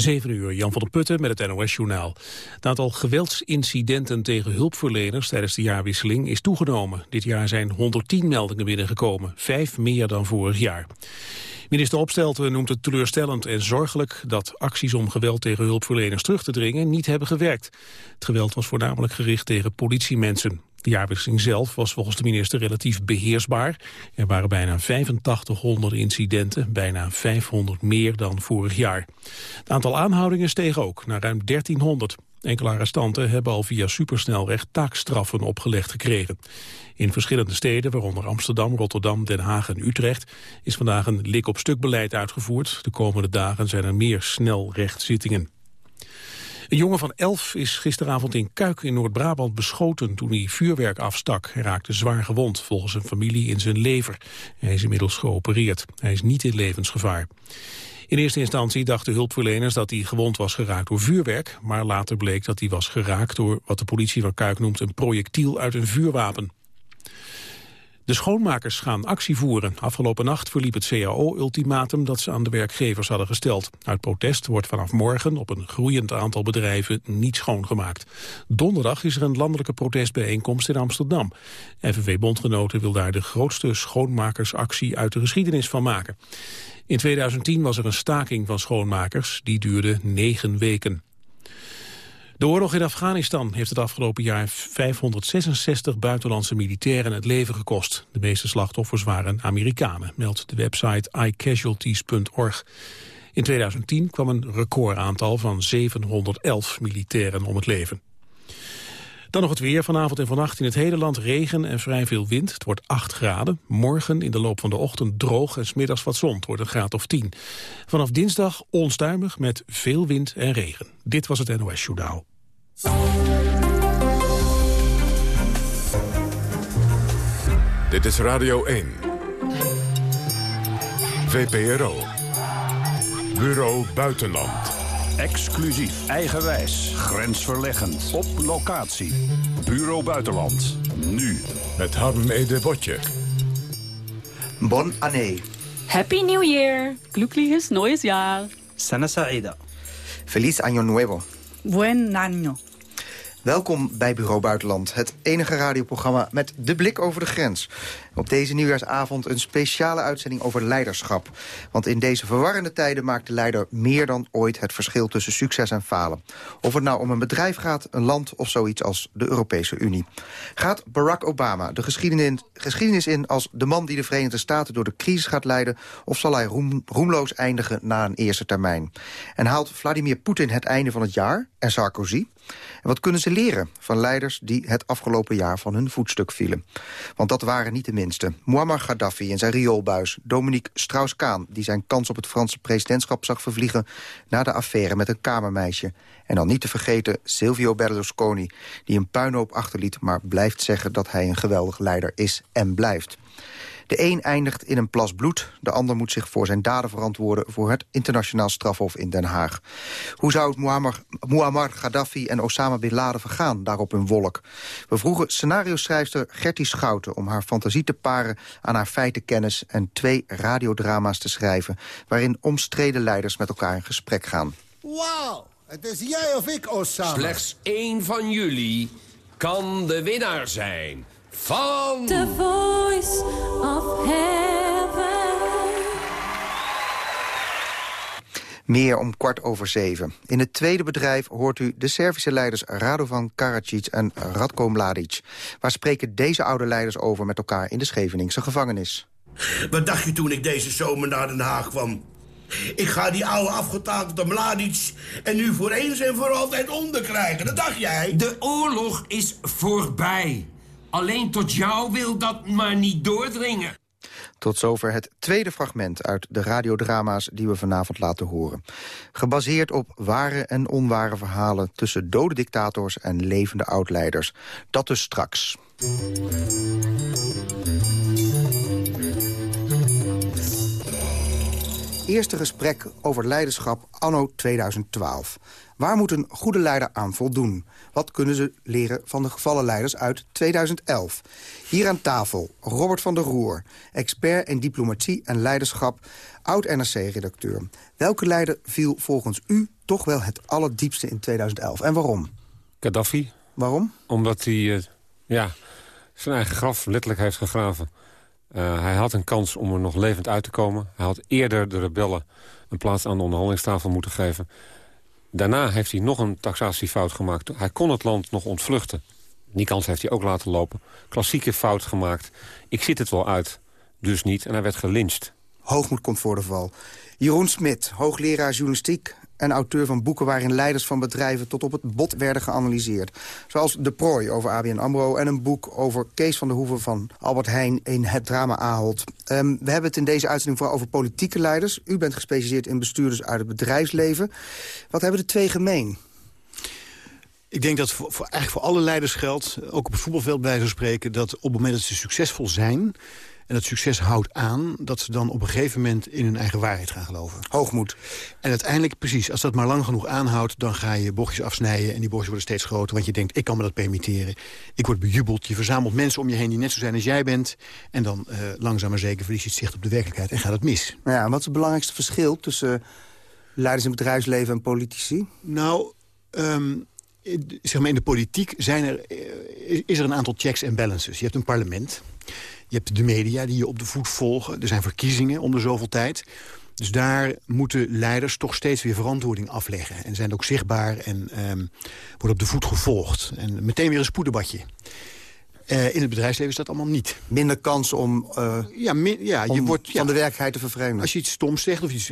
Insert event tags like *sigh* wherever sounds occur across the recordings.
7 uur, Jan van der Putten met het NOS-journaal. Het aantal geweldsincidenten tegen hulpverleners tijdens de jaarwisseling is toegenomen. Dit jaar zijn 110 meldingen binnengekomen, vijf meer dan vorig jaar. Minister Opstelten noemt het teleurstellend en zorgelijk dat acties om geweld tegen hulpverleners terug te dringen niet hebben gewerkt. Het geweld was voornamelijk gericht tegen politiemensen. De jaarwisseling zelf was volgens de minister relatief beheersbaar. Er waren bijna 8500 incidenten, bijna 500 meer dan vorig jaar. Het aantal aanhoudingen steeg ook naar ruim 1300. Enkele arrestanten hebben al via supersnelrecht taakstraffen opgelegd gekregen. In verschillende steden, waaronder Amsterdam, Rotterdam, Den Haag en Utrecht, is vandaag een lik-op-stuk beleid uitgevoerd. De komende dagen zijn er meer snelrechtzittingen. Een jongen van elf is gisteravond in Kuik in Noord-Brabant beschoten toen hij vuurwerk afstak. Hij raakte zwaar gewond, volgens een familie in zijn lever. Hij is inmiddels geopereerd. Hij is niet in levensgevaar. In eerste instantie dachten hulpverleners dat hij gewond was geraakt door vuurwerk, maar later bleek dat hij was geraakt door wat de politie van Kuik noemt een projectiel uit een vuurwapen. De schoonmakers gaan actie voeren. Afgelopen nacht verliep het CAO-ultimatum dat ze aan de werkgevers hadden gesteld. Uit protest wordt vanaf morgen op een groeiend aantal bedrijven niet schoongemaakt. Donderdag is er een landelijke protestbijeenkomst in Amsterdam. FNV-bondgenoten wil daar de grootste schoonmakersactie uit de geschiedenis van maken. In 2010 was er een staking van schoonmakers, die duurde negen weken. De oorlog in Afghanistan heeft het afgelopen jaar 566 buitenlandse militairen het leven gekost. De meeste slachtoffers waren Amerikanen, meldt de website iCasualties.org. In 2010 kwam een recordaantal van 711 militairen om het leven. Dan nog het weer. Vanavond en vannacht in het hele land regen en vrij veel wind. Het wordt 8 graden. Morgen in de loop van de ochtend droog en smiddags wat zon. Het wordt een graad of 10. Vanaf dinsdag onstuimig met veel wind en regen. Dit was het NOS Journaal. Dit is Radio 1. VPRO. Bureau Buitenland. Exclusief, eigenwijs, grensverleggend, op locatie. Bureau Buitenland, nu. Met Harm Ede Botje. Bon année. Happy New Year. Glückliches neues Jahr. Sana Saida. Feliz año nuevo. Buen año. Welkom bij Bureau Buitenland, het enige radioprogramma met de blik over de grens. Op deze nieuwjaarsavond een speciale uitzending over leiderschap. Want in deze verwarrende tijden maakt de leider meer dan ooit het verschil tussen succes en falen. Of het nou om een bedrijf gaat, een land of zoiets als de Europese Unie. Gaat Barack Obama de geschiedenis, in als de man die de Verenigde Staten door de crisis gaat leiden... of zal hij roem, roemloos eindigen na een eerste termijn? En haalt Vladimir Poetin het einde van het jaar en Sarkozy? En wat kunnen ze leren van leiders die het afgelopen jaar van hun voetstuk vielen? Want dat waren niet de minste. Muammar Gaddafi en zijn rioolbuis, Dominique Strauss-Kaan... die zijn kans op het Franse presidentschap zag vervliegen... na de affaire met een kamermeisje. En dan niet te vergeten Silvio Berlusconi... die een puinhoop achterliet, maar blijft zeggen dat hij een geweldig leider is en blijft. De een eindigt in een plas bloed. De ander moet zich voor zijn daden verantwoorden... voor het internationaal strafhof in Den Haag. Hoe zou het Muammar, Muammar Gaddafi en Osama Bin Laden vergaan... daar op hun wolk? We vroegen scenario-schrijfster Gertie Schouten... om haar fantasie te paren aan haar feitenkennis... en twee radiodrama's te schrijven... waarin omstreden leiders met elkaar in gesprek gaan. Wauw, het is jij of ik, Osama. Slechts één van jullie kan de winnaar zijn van... The Voice of Heaven. Meer om kwart over zeven. In het tweede bedrijf hoort u de Servische leiders Radovan Karadzic en Radko Mladic. Waar spreken deze oude leiders over met elkaar in de Scheveningse gevangenis? Wat dacht je toen ik deze zomer naar Den Haag kwam? Ik ga die oude afgetakelde Mladic en nu voor eens en voor altijd onderkrijgen. Dat dacht jij? De oorlog is voorbij. Alleen tot jou wil dat maar niet doordringen. Tot zover het tweede fragment uit de radiodrama's die we vanavond laten horen. Gebaseerd op ware en onware verhalen tussen dode dictators en levende oudleiders. Dat dus straks. Eerste gesprek over leiderschap anno 2012. Waar moet een goede leider aan voldoen? Wat kunnen ze leren van de gevallen leiders uit 2011? Hier aan tafel Robert van der Roer, expert in diplomatie en leiderschap... oud-NRC-redacteur. Welke leider viel volgens u toch wel het allerdiepste in 2011 en waarom? Gaddafi. Waarom? Omdat hij eh, ja, zijn eigen graf letterlijk heeft gegraven. Uh, hij had een kans om er nog levend uit te komen. Hij had eerder de rebellen een plaats aan de onderhandelingstafel moeten geven. Daarna heeft hij nog een taxatiefout gemaakt. Hij kon het land nog ontvluchten. Die kans heeft hij ook laten lopen. Klassieke fout gemaakt. Ik zit het wel uit. Dus niet. En hij werd gelyncht. Hoogmoed komt voor de val. Jeroen Smit, hoogleraar journalistiek en auteur van boeken... waarin leiders van bedrijven tot op het bot werden geanalyseerd. Zoals De Prooi over ABN AMRO... en een boek over Kees van der Hoeven van Albert Heijn in Het Drama Ahold. Um, we hebben het in deze uitzending vooral over politieke leiders. U bent gespecialiseerd in bestuurders uit het bedrijfsleven. Wat hebben de twee gemeen? Ik denk dat voor, voor, eigenlijk voor alle leiders geldt, ook op het voetbalveld bij zo spreken... dat op het moment dat ze succesvol zijn en dat succes houdt aan... dat ze dan op een gegeven moment in hun eigen waarheid gaan geloven. Hoogmoed. En uiteindelijk, precies, als dat maar lang genoeg aanhoudt... dan ga je bochtjes afsnijden en die bochtjes worden steeds groter... want je denkt, ik kan me dat permitteren. Ik word bejubeld, je verzamelt mensen om je heen... die net zo zijn als jij bent. En dan uh, langzaam maar zeker verlies je het zicht op de werkelijkheid... en gaat het mis. Ja, en wat is het belangrijkste verschil tussen leiders in het bedrijfsleven en politici? Nou... Um, zeg maar in de politiek zijn er, is er een aantal checks en balances. Je hebt een parlement, je hebt de media die je op de voet volgen. Er zijn verkiezingen om de zoveel tijd. Dus daar moeten leiders toch steeds weer verantwoording afleggen. En zijn ook zichtbaar en um, worden op de voet gevolgd. En meteen weer een spoeddebatje. Uh, in het bedrijfsleven is dat allemaal niet. Minder kans om, uh, ja, min, ja, je wordt, van de werkelijkheid te vervreemden. Als je iets stoms zegt of iets,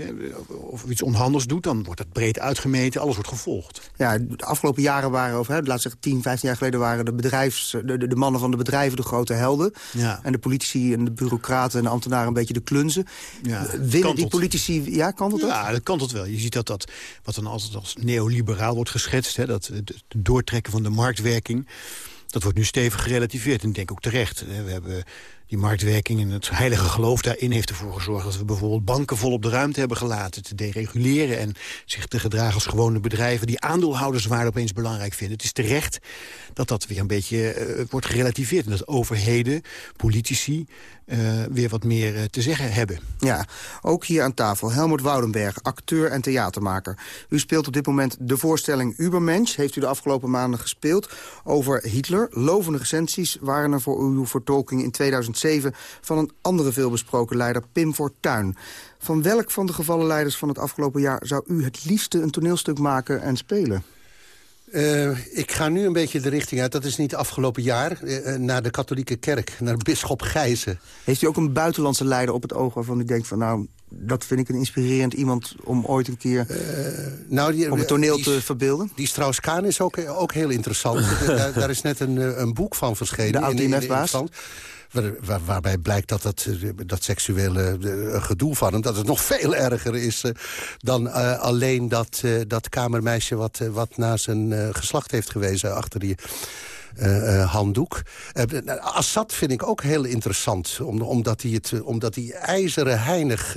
of iets onhandels doet... dan wordt dat breed uitgemeten, alles wordt gevolgd. Ja, de afgelopen jaren waren, of hè, laat zeggen 10, 15 jaar geleden... waren de, bedrijfs, de, de, de mannen van de bedrijven de grote helden. Ja. En de politici en de bureaucraten en de ambtenaren een beetje de klunzen. Ja, Winnen die politici... Ja, kan dat Ja, dat kan tot wel. Je ziet dat dat, wat dan altijd als neoliberaal wordt geschetst... Hè, dat het doortrekken van de marktwerking... Dat wordt nu stevig gerelativeerd en denk ook terecht. We hebben die marktwerking en het heilige geloof daarin heeft ervoor gezorgd... dat we bijvoorbeeld banken volop de ruimte hebben gelaten te dereguleren... en zich te gedragen als gewone bedrijven die aandeelhouderswaarde opeens belangrijk vinden. Het is terecht dat dat weer een beetje uh, wordt gerelativeerd... en dat overheden, politici, uh, weer wat meer uh, te zeggen hebben. Ja, ook hier aan tafel Helmut Woudenberg, acteur en theatermaker. U speelt op dit moment de voorstelling Ubermensch. Heeft u de afgelopen maanden gespeeld over Hitler. Lovende recensies waren er voor uw vertolking in 2007... van een andere veelbesproken leider, Pim Fortuyn. Van welk van de gevallen leiders van het afgelopen jaar... zou u het liefste een toneelstuk maken en spelen? Uh, ik ga nu een beetje de richting uit. Dat is niet afgelopen jaar. Uh, naar de katholieke kerk. Naar bisschop Gijzen. Heeft u ook een buitenlandse leider op het oog waarvan u denkt van... nou, dat vind ik een inspirerend iemand om ooit een keer uh, nou, die, op het toneel die, te verbeelden? Die Strauss-Kaan is ook, ook heel interessant. *laughs* daar, daar, is net een, een boek van verschenen. De oud-IMF-baas? Waar, waar, waarbij blijkt dat dat, dat seksuele uh, gedoe van hem... dat het nog veel erger is uh, dan uh, alleen dat, dat kamermeisje... wat, wat naar zijn geslacht heeft gewezen achter die... handdoek. Assad vind ik ook heel interessant, om, omdat, hij het, omdat hij ijzeren heinig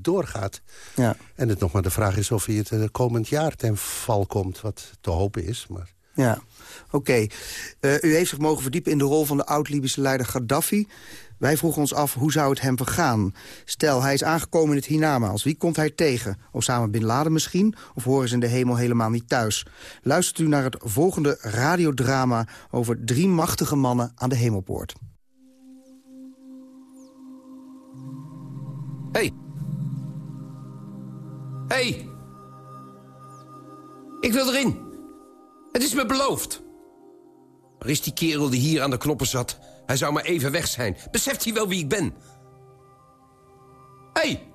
doorgaat. Ja. En het nog maar de vraag is of hij het komend jaar ten val komt, wat te hopen is. Maar... Ja, oké. Uh, u heeft zich mogen verdiepen in de rol van de oud-Libische leider Gaddafi. Wij vroegen ons af, hoe zou het hem vergaan? Stel, hij is aangekomen in het hiernamaals. Wie komt hij tegen? Osama Bin Laden misschien? Of horen ze in de hemel helemaal niet thuis? Luistert u naar het volgende radiodrama... over drie machtige mannen aan de hemelpoort. Hey. Hey. Ik wil erin. Het is me beloofd. Waar is die kerel die hier aan de knoppen zat? Hij zou maar even weg zijn. Beseft hij wel wie ik ben? Hé! Hey.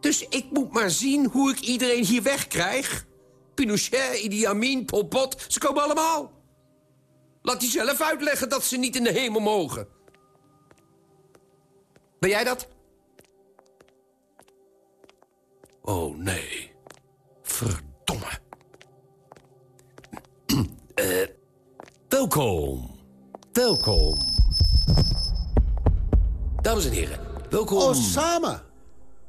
Dus ik moet maar zien hoe ik iedereen hier wegkrijg? Pinochet, Idi Amin, Pol Pot, ze komen allemaal. Laat die zelf uitleggen dat ze niet in de hemel mogen. Ben jij dat? Oh, nee. Verdomme. Uh, *clears throat* welkom. Welkom. Dames en heren, welkom... Osama.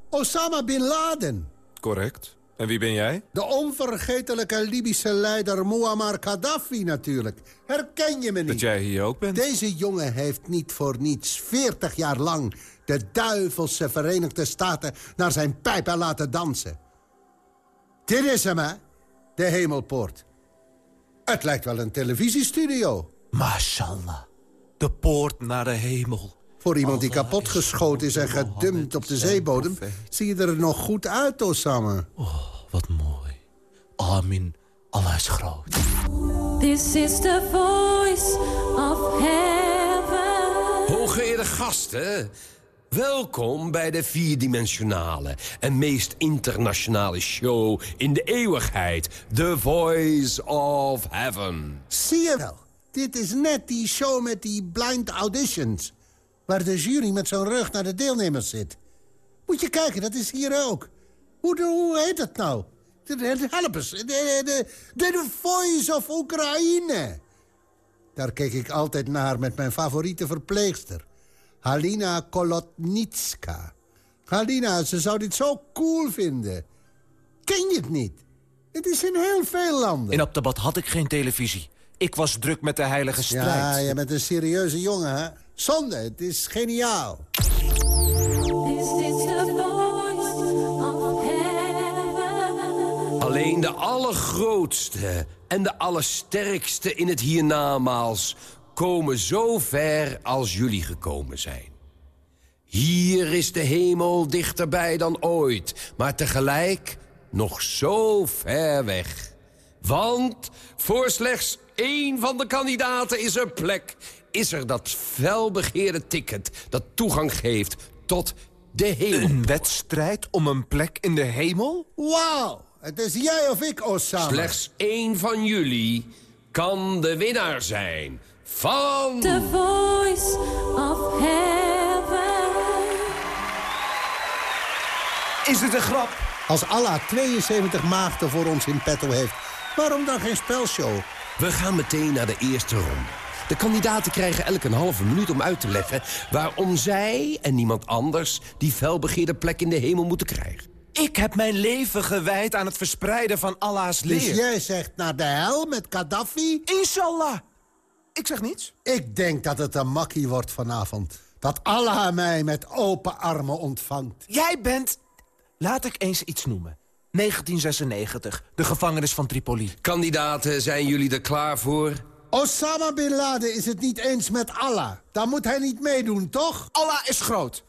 Osama Bin Laden. Correct. En wie ben jij? De onvergetelijke Libische leider Muammar Gaddafi natuurlijk. Herken je me niet? Dat jij hier ook bent? Deze jongen heeft niet voor niets 40 jaar lang... de duivelse Verenigde Staten naar zijn pijpen laten dansen. Dit is hem, hè? De hemelpoort. Het lijkt wel een televisiestudio. Mashallah. De poort naar de hemel. Voor iemand die kapotgeschoten is en gedumpt op de zeebodem... zie je er nog goed uit, Osama. Oh, wat mooi. Amin. Allah is groot. This is the voice of heaven. Hooggeëerde gasten, welkom bij de vierdimensionale en meest internationale show in de eeuwigheid. The Voice of Heaven. Zie je wel? Dit is net die show met die blind auditions. Waar de jury met zijn rug naar de deelnemers zit. Moet je kijken, dat is hier ook. Hoe, hoe heet dat nou? Help eens. De, de, de Voice of Oekraïne. Daar keek ik altijd naar met mijn favoriete verpleegster. Halina Kolotnitska. Halina, ze zou dit zo cool vinden. Ken je het niet? Het is in heel veel landen. In Abtabad had ik geen televisie. Ik was druk met de heilige strijd. Ja, je bent een serieuze jongen, hè? Zonde, het is geniaal. This is the voice of heaven. Alleen de allergrootste en de allersterkste in het hiernamaals... komen zo ver als jullie gekomen zijn. Hier is de hemel dichterbij dan ooit, maar tegelijk nog zo ver weg. Want voor slechts één van de kandidaten is er plek... is er dat felbegeerde ticket dat toegang geeft tot de hemel. Een wedstrijd om een plek in de hemel? Wauw, het is jij of ik, Osama. Slechts één van jullie kan de winnaar zijn van... The voice of heaven. Is het een grap? Als Allah 72 maagden voor ons in petto heeft... waarom dan geen spelshow? We gaan meteen naar de eerste ronde. De kandidaten krijgen elk een halve minuut om uit te leggen... waarom zij en niemand anders die felbegeerde plek in de hemel moeten krijgen. Ik heb mijn leven gewijd aan het verspreiden van Allah's leer. Dus jij zegt naar de hel met Gaddafi? Inshallah. Ik zeg niets. Ik denk dat het een makkie wordt vanavond. Dat Allah mij met open armen ontvangt. Jij bent... Laat ik eens iets noemen. 1996, de gevangenis van Tripoli. Kandidaten, zijn jullie er klaar voor? Osama Bin Laden is het niet eens met Allah. Dan moet hij niet meedoen, toch? Allah is groot.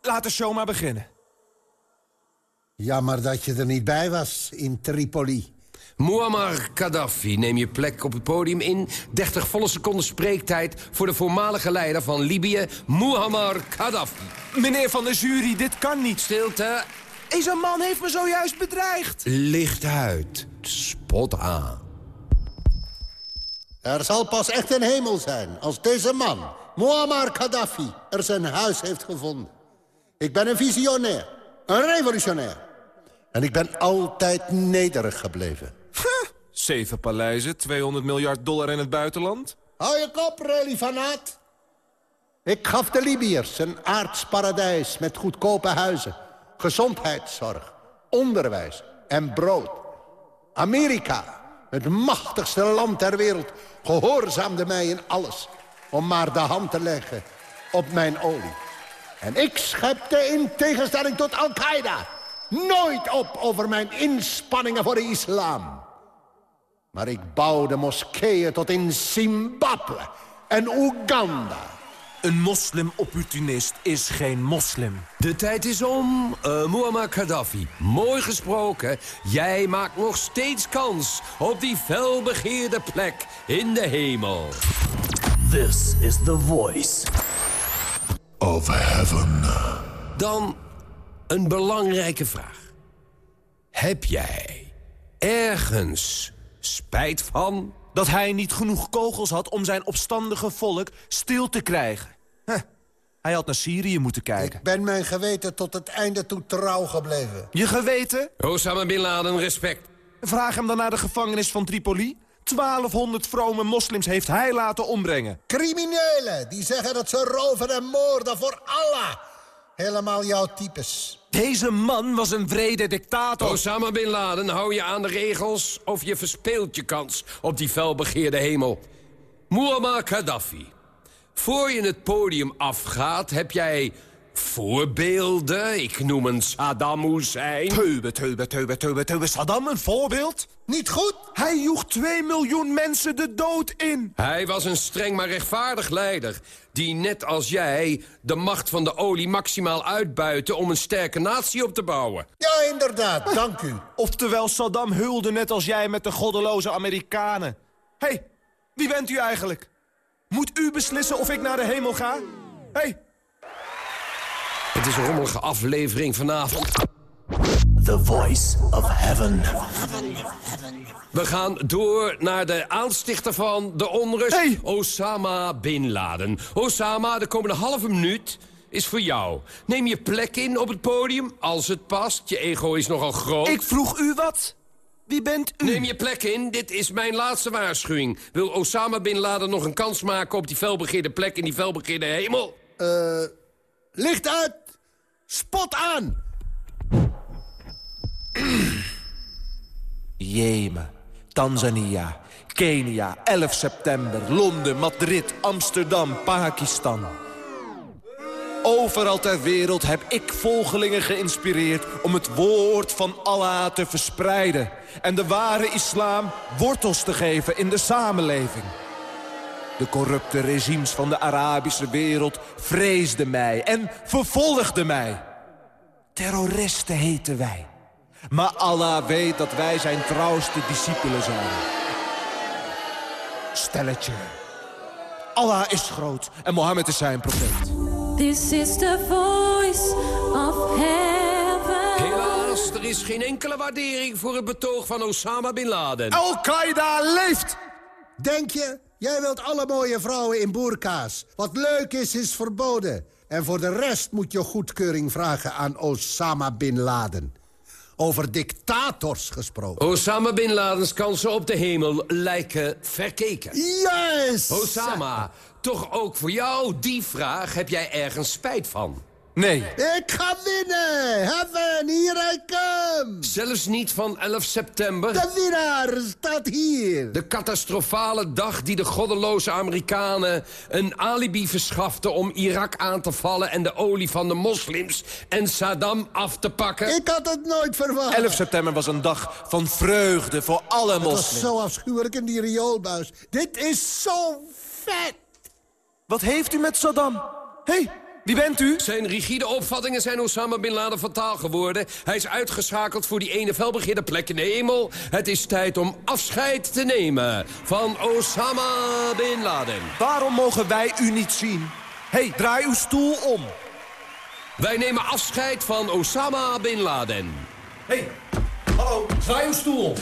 Laat de show maar beginnen. Jammer dat je er niet bij was in Tripoli. Muammar Gaddafi, neem je plek op het podium in. 30 volle seconden spreektijd voor de voormalige leider van Libië, Muammar Gaddafi. Meneer van de jury, dit kan niet. Stilte. Deze man heeft me zojuist bedreigd. Licht uit. Spot aan. Er zal pas echt een hemel zijn als deze man, Muammar Gaddafi, er zijn huis heeft gevonden. Ik ben een visionair, een revolutionair. En ik ben altijd nederig gebleven. Zeven paleizen, 200 miljard dollar in het buitenland. Hou je kop, relifanaat. Ik gaf de Libiërs een aards paradijs met goedkope huizen, gezondheidszorg, onderwijs en brood. Amerika, het machtigste land ter wereld, gehoorzaamde mij in alles... om maar de hand te leggen op mijn olie. En ik schepte in tegenstelling tot Al-Qaeda... nooit op over mijn inspanningen voor de islam. Maar ik bouwde moskeeën tot in Zimbabwe en Oeganda... Een moslim-opportunist is geen moslim. De tijd is om. Uh, Muammar Gaddafi, mooi gesproken. Jij maakt nog steeds kans op die felbegeerde plek in de hemel. This is the voice of heaven. Dan een belangrijke vraag. Heb jij ergens spijt van? Dat hij niet genoeg kogels had om zijn opstandige volk stil te krijgen. Huh. Hij had naar Syrië moeten kijken. Ik ben mijn geweten tot het einde toe trouw gebleven. Je geweten? Osama Bin Laden, respect. Vraag hem dan naar de gevangenis van Tripoli. 1200 vrome moslims heeft hij laten ombrengen. Criminelen die zeggen dat ze roven en moorden voor Allah. Helemaal jouw types. Deze man was een wrede dictator. Osama Bin Laden, hou je aan de regels... of je verspeelt je kans op die felbegeerde hemel. Muammar Gaddafi. Voor je het podium afgaat, heb jij voorbeelden. Ik noem een Saddam Hussein. Teube, teube, teube, teube, teube. Saddam een voorbeeld? Niet goed? Hij joeg 2 miljoen mensen de dood in. Hij was een streng maar rechtvaardig leider... die net als jij de macht van de olie maximaal uitbuitte... om een sterke natie op te bouwen. Ja, inderdaad. Dank u. Oftewel, Saddam hulde net als jij met de goddeloze Amerikanen. Hé, hey, wie bent u eigenlijk? Moet u beslissen of ik naar de hemel ga? Hé, hey, Het is een rommelige aflevering vanavond. The voice of heaven. We gaan door naar de aanstichter van de onrust, Osama Bin Laden. Osama, de komende halve minuut is voor jou. Neem je plek in op het podium, als het past. Je ego is nogal groot. ik vroeg u wat. Wie bent u? Neem je plek in, dit is mijn laatste waarschuwing. Wil Osama Bin Laden nog een kans maken op die felbegeerde plek in die felbegeerde hemel? Eh, licht uit. Spot aan. *clears throat* Jemen, Tanzania, Kenia, 11 september, Londen, Madrid, Amsterdam, Pakistan. Overal ter wereld heb ik volgelingen geïnspireerd om het woord van Allah te verspreiden. En de ware islam wortels te geven in de samenleving. De corrupte regimes van de Arabische wereld vreesden mij en vervolgden mij. Terroristen heten wij. Maar Allah weet dat wij zijn trouwste discipelen zijn. Stelletje. Allah is groot en Mohammed is zijn profeet. This is the voice of heaven. Helaas, er is geen enkele waardering voor het betoog van Osama Bin Laden. Al-Qaeda leeft! Denk je? Jij wilt alle mooie vrouwen in boerka's. Wat leuk is, is verboden. En voor de rest moet je goedkeuring vragen aan Osama Bin Laden. Over dictators gesproken. Osama Bin Ladens kansen op de hemel lijken verkeken. Yes! Osama, toch ook voor jou die vraag heb jij ergens spijt van? Nee. Ik ga winnen! Heaven, here I come! Zelfs niet van 11 september? De winnaar staat hier! De catastrofale dag die de goddeloze Amerikanen een alibi verschaften om Irak aan te vallen en de olie van de moslims en Saddam af te pakken? Ik had het nooit verwacht. 11 september was een dag van vreugde voor alle Het was moslims. zo afschuwelijk in die rioolbuis. Dit is zo vet! Wat heeft u met Saddam? Hé, hey, wie bent u? Zijn rigide opvattingen zijn Osama Bin Laden fataal geworden. Hij is uitgeschakeld voor die ene felbegeerde plek in de hemel. Het is tijd om afscheid te nemen van Osama Bin Laden. Waarom mogen wij u niet zien? Hé, hey, draai uw stoel om. Wij nemen afscheid van Osama Bin Laden. Hé, hey, hallo, draai uw stoel om.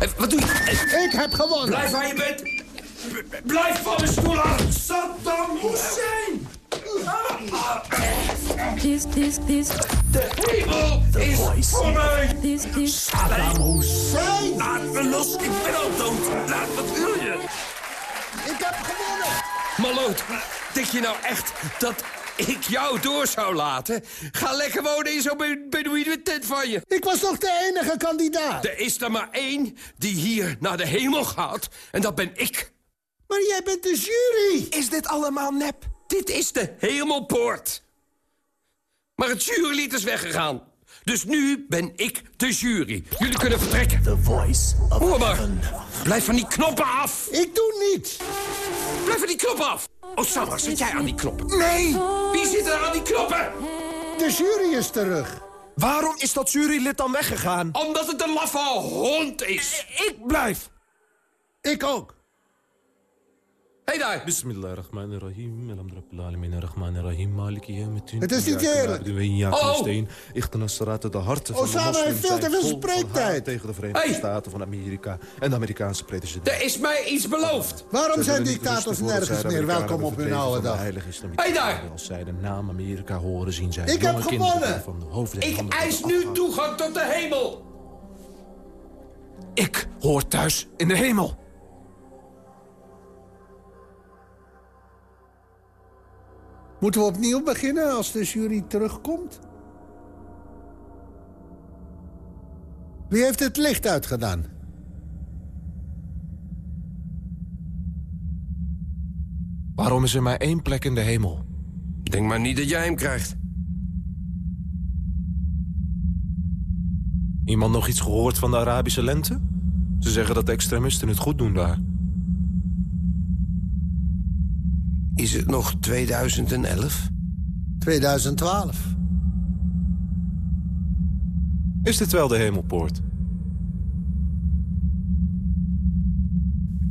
Eh, wat doe je? Eh, Ik heb gewonnen! Blijf waar je bent. B- Blijf van de stoel af. Saddam Hussein. This, this, this, De hemel is voor mij. this, this. Saddam Hussein. Laat me los, ik ben al dood. Laat wat wil je? Ik heb gewonnen! Maloot, denk je nou echt dat ik jou door zou laten? Ga lekker wonen in zo'n be- Bedouine tent van je. Ik was toch de enige kandidaat? Er is er maar één die hier naar de hemel gaat. En dat ben ik. Maar jij bent de jury! Is dit allemaal nep? Dit is de hemelpoort. Maar het jurylid is weggegaan. Dus nu ben ik de jury. Jullie kunnen vertrekken. The voice of Hoor maar. Blijf van die knoppen af. Ik doe niets! Blijf van die knoppen af. Osama, zit jij aan die knoppen? Nee! Wie zit er aan die knoppen? De jury is terug. Waarom is dat jurylid dan weggegaan? Omdat het een laffe hond is. Ik blijf. Ik ook. Hé daar. Bismillahirrahmanirrahim. Alhamdulillahirrahmanirrahim. Maliki yawmiddin. Het is niet eerlijk. Oh. De harten van de Osama moslims heeft veel te veel van spreektijd. tegen de Verenigde Hey. Staten van Amerika en de Amerikaanse president. Er is mij iets beloofd. Waarom Zij zijn dictators nergens de meer welkom op hun oude van de dag? Hey daar. Als zij de naam Amerika horen, zien zij Ik heb gewonnen. van de Ik van eis de nu toegang tot de hemel. Ik hoor thuis in de hemel. Moeten we opnieuw beginnen als de jury terugkomt? Wie heeft het licht uitgedaan? Waarom is er maar één plek in de hemel? Denk maar niet dat jij hem krijgt. Iemand nog iets gehoord van de Arabische lente? Ze zeggen dat de extremisten het goed doen daar. Is het nog 2011? 2012. Is dit wel de hemelpoort?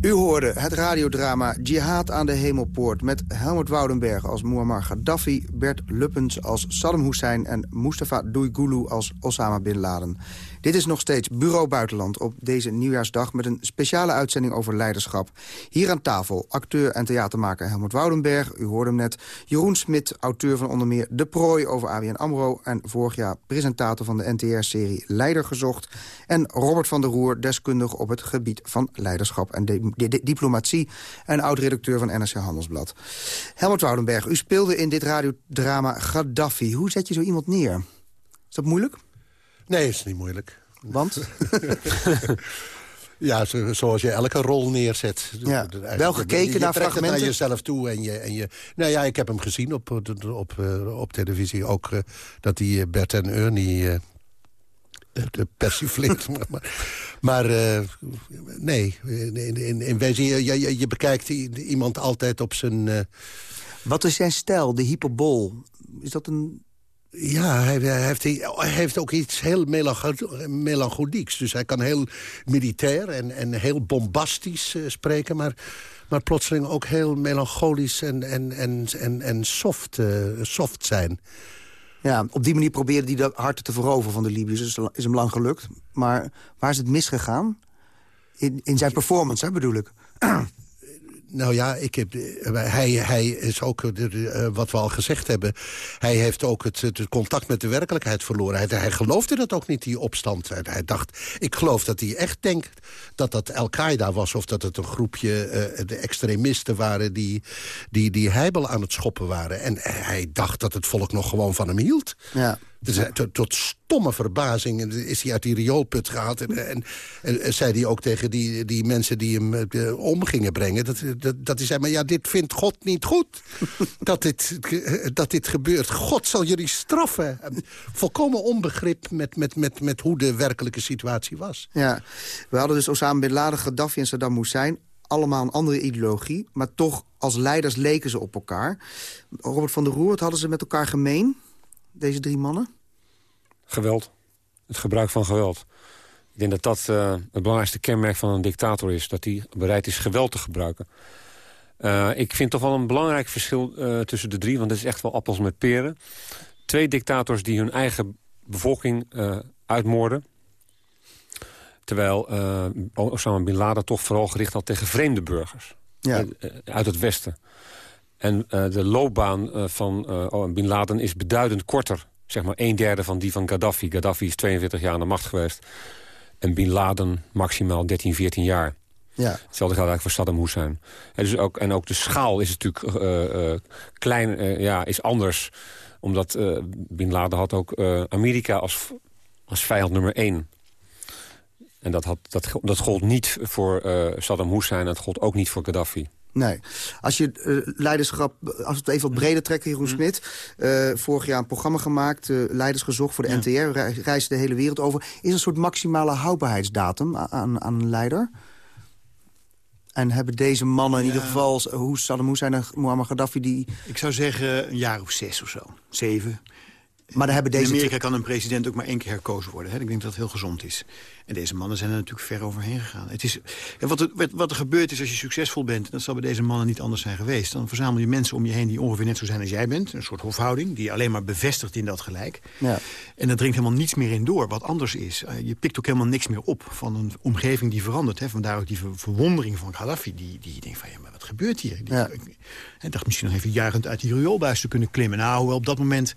U hoorde het radiodrama Jihad aan de Hemelpoort... met Helmut Woudenberg als Muammar Gaddafi... Bert Luppens als Saddam Hussein... en Mustafa Dougulu als Osama Bin Laden. Dit is nog steeds Bureau Buitenland op deze nieuwjaarsdag... met een speciale uitzending over leiderschap. Hier aan tafel acteur en theatermaker Helmut Woudenberg. U hoorde hem net. Jeroen Smit, auteur van onder meer De Prooi over ABN AMRO... en vorig jaar presentator van de NTR-serie Leider gezocht. En Robert van der Roer, deskundig op het gebied van leiderschap en diplomatie... en oud-redacteur van NRC Handelsblad. Helmut Woudenberg, u speelde in dit radiodrama Gaddafi. Hoe zet je zo iemand neer? Is dat moeilijk? Nee, is niet moeilijk. Want? *laughs* ja, zo- zoals je elke rol neerzet. Ja. Wel gekeken je naar fragmenten? naar jezelf toe. En je, en je, nou ja, ik heb hem gezien op, op, op, eh, op televisie. Ook eh, dat die eh, Bert en Ernie... eh, de persifleert. *laughs* maar maar, eh, nee, in, in, in wezen, je, je, je bekijkt iemand altijd op zijn... eh, Wat is zijn stijl, de hyperbol? Is dat een... Ja, hij, heeft, hij heeft ook iets heel melancho- melancholieks. Dus hij kan heel militair en, en heel bombastisch eh, spreken... Maar, maar plotseling ook heel melancholisch en, en, en, en, en soft, eh, soft zijn. Ja, op die manier probeerde hij de harten te veroveren van de Libiërs. Is, is hem lang gelukt. Maar waar is het misgegaan? In, in zijn performance, hè, bedoel ik. *clears throat* Nou ja, ik heb, eh, hij, hij is ook, eh, wat we al gezegd hebben... hij heeft ook het, contact met de werkelijkheid verloren. Hij, geloofde dat ook niet, die opstand. Hij, hij dacht, ik geloof dat hij echt denkt dat dat Al-Qaeda was... of dat het een groepje eh, de extremisten waren... Die, die, die heibel aan het schoppen waren. En hij dacht dat het volk nog gewoon van hem hield. Ja. Tot, stomme verbazing is hij uit die rioolput gehaald. En, en, zei hij ook tegen die, die mensen die hem eh, om gingen brengen... Dat, dat, dat hij zei, maar ja, dit vindt God niet goed. *laughs* dat, dit, dat dit gebeurt. God zal jullie straffen. Volkomen onbegrip met, met, met, met hoe de werkelijke situatie was. Ja, we hadden dus Osama Bin Laden, Gaddafi en Saddam Hussein. Allemaal een andere ideologie, maar toch als leiders leken ze op elkaar. Robert van der Roer, wat hadden ze met elkaar gemeen, deze drie mannen? Geweld. Het gebruik van geweld. Ik denk dat dat eh, het belangrijkste kenmerk van een dictator is. Dat hij bereid is geweld te gebruiken. Eh, ik vind toch wel een belangrijk verschil eh, tussen de drie. Want het is echt wel appels met peren. Twee dictators die hun eigen bevolking uitmoorden. Terwijl Osama Bin Laden toch vooral gericht had tegen vreemde burgers. Ja. Uit het Westen. En eh, de loopbaan eh, van eh, Bin Laden is beduidend korter. Zeg maar een derde van die van Gaddafi. Gaddafi is 42 jaar aan de macht geweest. En Bin Laden maximaal 13, 14 jaar. Ja. Hetzelfde geldt eigenlijk voor Saddam Hussein. En, dus ook, en ook de schaal is natuurlijk klein, ja, is anders. Omdat Bin Laden had ook Amerika als, als vijand nummer één. En dat, had, dat, dat gold niet voor Saddam Hussein en dat gold ook niet voor Gaddafi. Nee. Als je eh, leiderschap, als we het even wat breder trekken, Jeroen Smit. eh, vorig jaar een programma gemaakt, eh, Leiders gezocht voor de NTR. Re reisde de hele wereld over. Is een soort maximale houdbaarheidsdatum aan, aan een leider? En hebben deze mannen in ieder geval, hoe Saddam Hussein en Muammar Gaddafi... die Ik zou zeggen een jaar of zes of zo. Zeven. Maar hebben deze In Amerika kan een president ook maar één keer herkozen worden. Hè? Ik denk dat dat heel gezond is. En deze mannen zijn er natuurlijk ver overheen gegaan. Het is, wat, er, wat- er gebeurt is als je succesvol bent... dat zal bij deze mannen niet anders zijn geweest. Dan verzamel je mensen om je heen die ongeveer net zo zijn als jij bent. Een soort hofhouding die je alleen maar bevestigt in dat gelijk. Ja. En er dringt helemaal niets meer in door wat anders is. Eh, je pikt ook helemaal niks meer op van een omgeving die verandert. Hè. Vandaar ook die ver- verwondering van Gaddafi. Die, die denkt van, ja, maar gebeurt hier? Die, Hij dacht misschien nog even juichend uit die rioolbuis te kunnen klimmen. Nou, hoewel op dat moment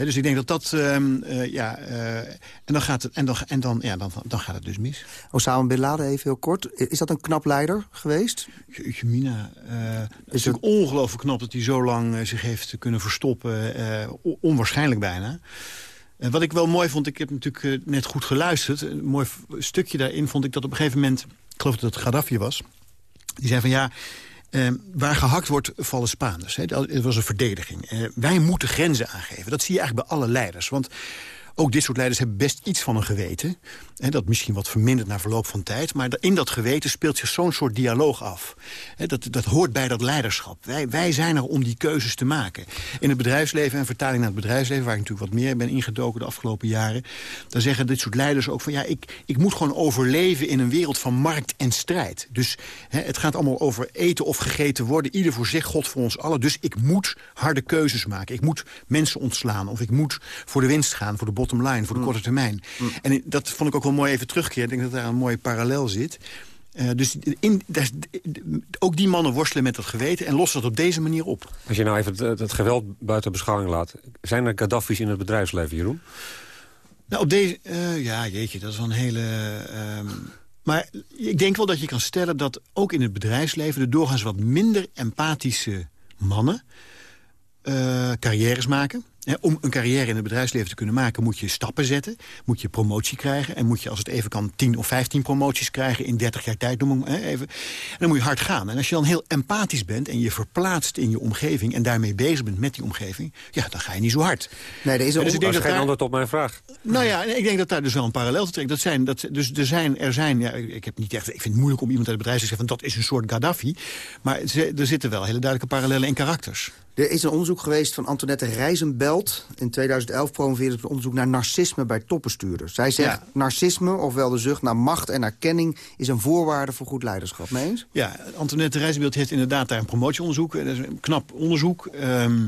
Hè, dus ik denk dat dat... ehm, eh, ja, eh, en dan gaat het, en dan, en dan, ja, dan, dan gaat het dus mis. Osama Bin Laden, even heel kort. Is dat een knap leider geweest? Jeetje mina. eh, het is natuurlijk ongelooflijk knap dat hij zo lang zich heeft kunnen verstoppen. on- onwaarschijnlijk bijna. En wat ik wel mooi vond, ik heb natuurlijk net goed geluisterd. Een mooi stukje daarin vond ik dat op een gegeven moment... ik geloof dat het Gaddafi was. Die zei van ja, eh, waar gehakt wordt, vallen Spaanders. Hè. Dat het was een verdediging. Eh, wij moeten grenzen aangeven. Dat zie je eigenlijk bij alle leiders. Want ook dit soort leiders hebben best iets van een geweten. Hè, dat misschien wat vermindert na verloop van tijd. Maar in dat geweten speelt zich zo'n soort dialoog af. Hè, dat, dat hoort bij dat leiderschap. Wij, wij zijn er om die keuzes te maken. In het bedrijfsleven en vertaling naar het bedrijfsleven... waar ik natuurlijk wat meer ben ingedoken de afgelopen jaren... dan zeggen dit soort leiders ook van... ja, ik, ik moet gewoon overleven in een wereld van markt en strijd. Dus hè, het gaat allemaal over eten of gegeten worden. Ieder voor zich, God voor ons allen. Dus ik moet harde keuzes maken. Ik moet mensen ontslaan. Of ik moet voor de winst gaan, voor de bottom line, voor de korte termijn. En dat vond ik ook wel mooi even terugkeren. Ik denk dat daar een mooie parallel zit. Eh, dus in, daar ook die mannen worstelen met dat geweten... en lossen dat op deze manier op. Als je nou even het, het geweld buiten beschouwing laat... zijn er Gaddafi's in het bedrijfsleven, Jeroen? Nou, op deze... eh, ja, jeetje, dat is wel een hele... ehm, maar ik denk wel dat je kan stellen dat ook in het bedrijfsleven... er doorgaans wat minder empathische mannen eh, carrières maken. Om een carrière in het bedrijfsleven te kunnen maken... moet je stappen zetten, moet je promotie krijgen... en moet je als het even kan 10 of 15 promoties krijgen... in 30 jaar tijd, noem even. En dan moet je hard gaan. En als je dan heel empathisch bent en je verplaatst in je omgeving... en daarmee bezig bent met die omgeving... ja, dan ga je niet zo hard. Nee, er is dus ik denk Dat geen daar- antwoord op mijn vraag. nou ja, ik denk dat daar dus wel een parallel te trekken. Dat zijn, dat, dus er zijn, er zijn ja, ik, heb niet echt, ik vind het moeilijk om iemand uit het bedrijf te zeggen... van dat is een soort Gaddafi. Maar ze- er zitten wel hele duidelijke parallellen in karakters. Er is een onderzoek geweest van Antoinette Rijzenbelt. In 2011 promoveerde ze een onderzoek naar narcisme bij topbestuurders. Zij zegt, Ja. narcisme, ofwel de zucht naar macht en erkenning... is een voorwaarde voor goed leiderschap. Mee eens? Ja, Antoinette Rijsbeeld heeft inderdaad daar een promotieonderzoek. Dat is een knap onderzoek. Ehm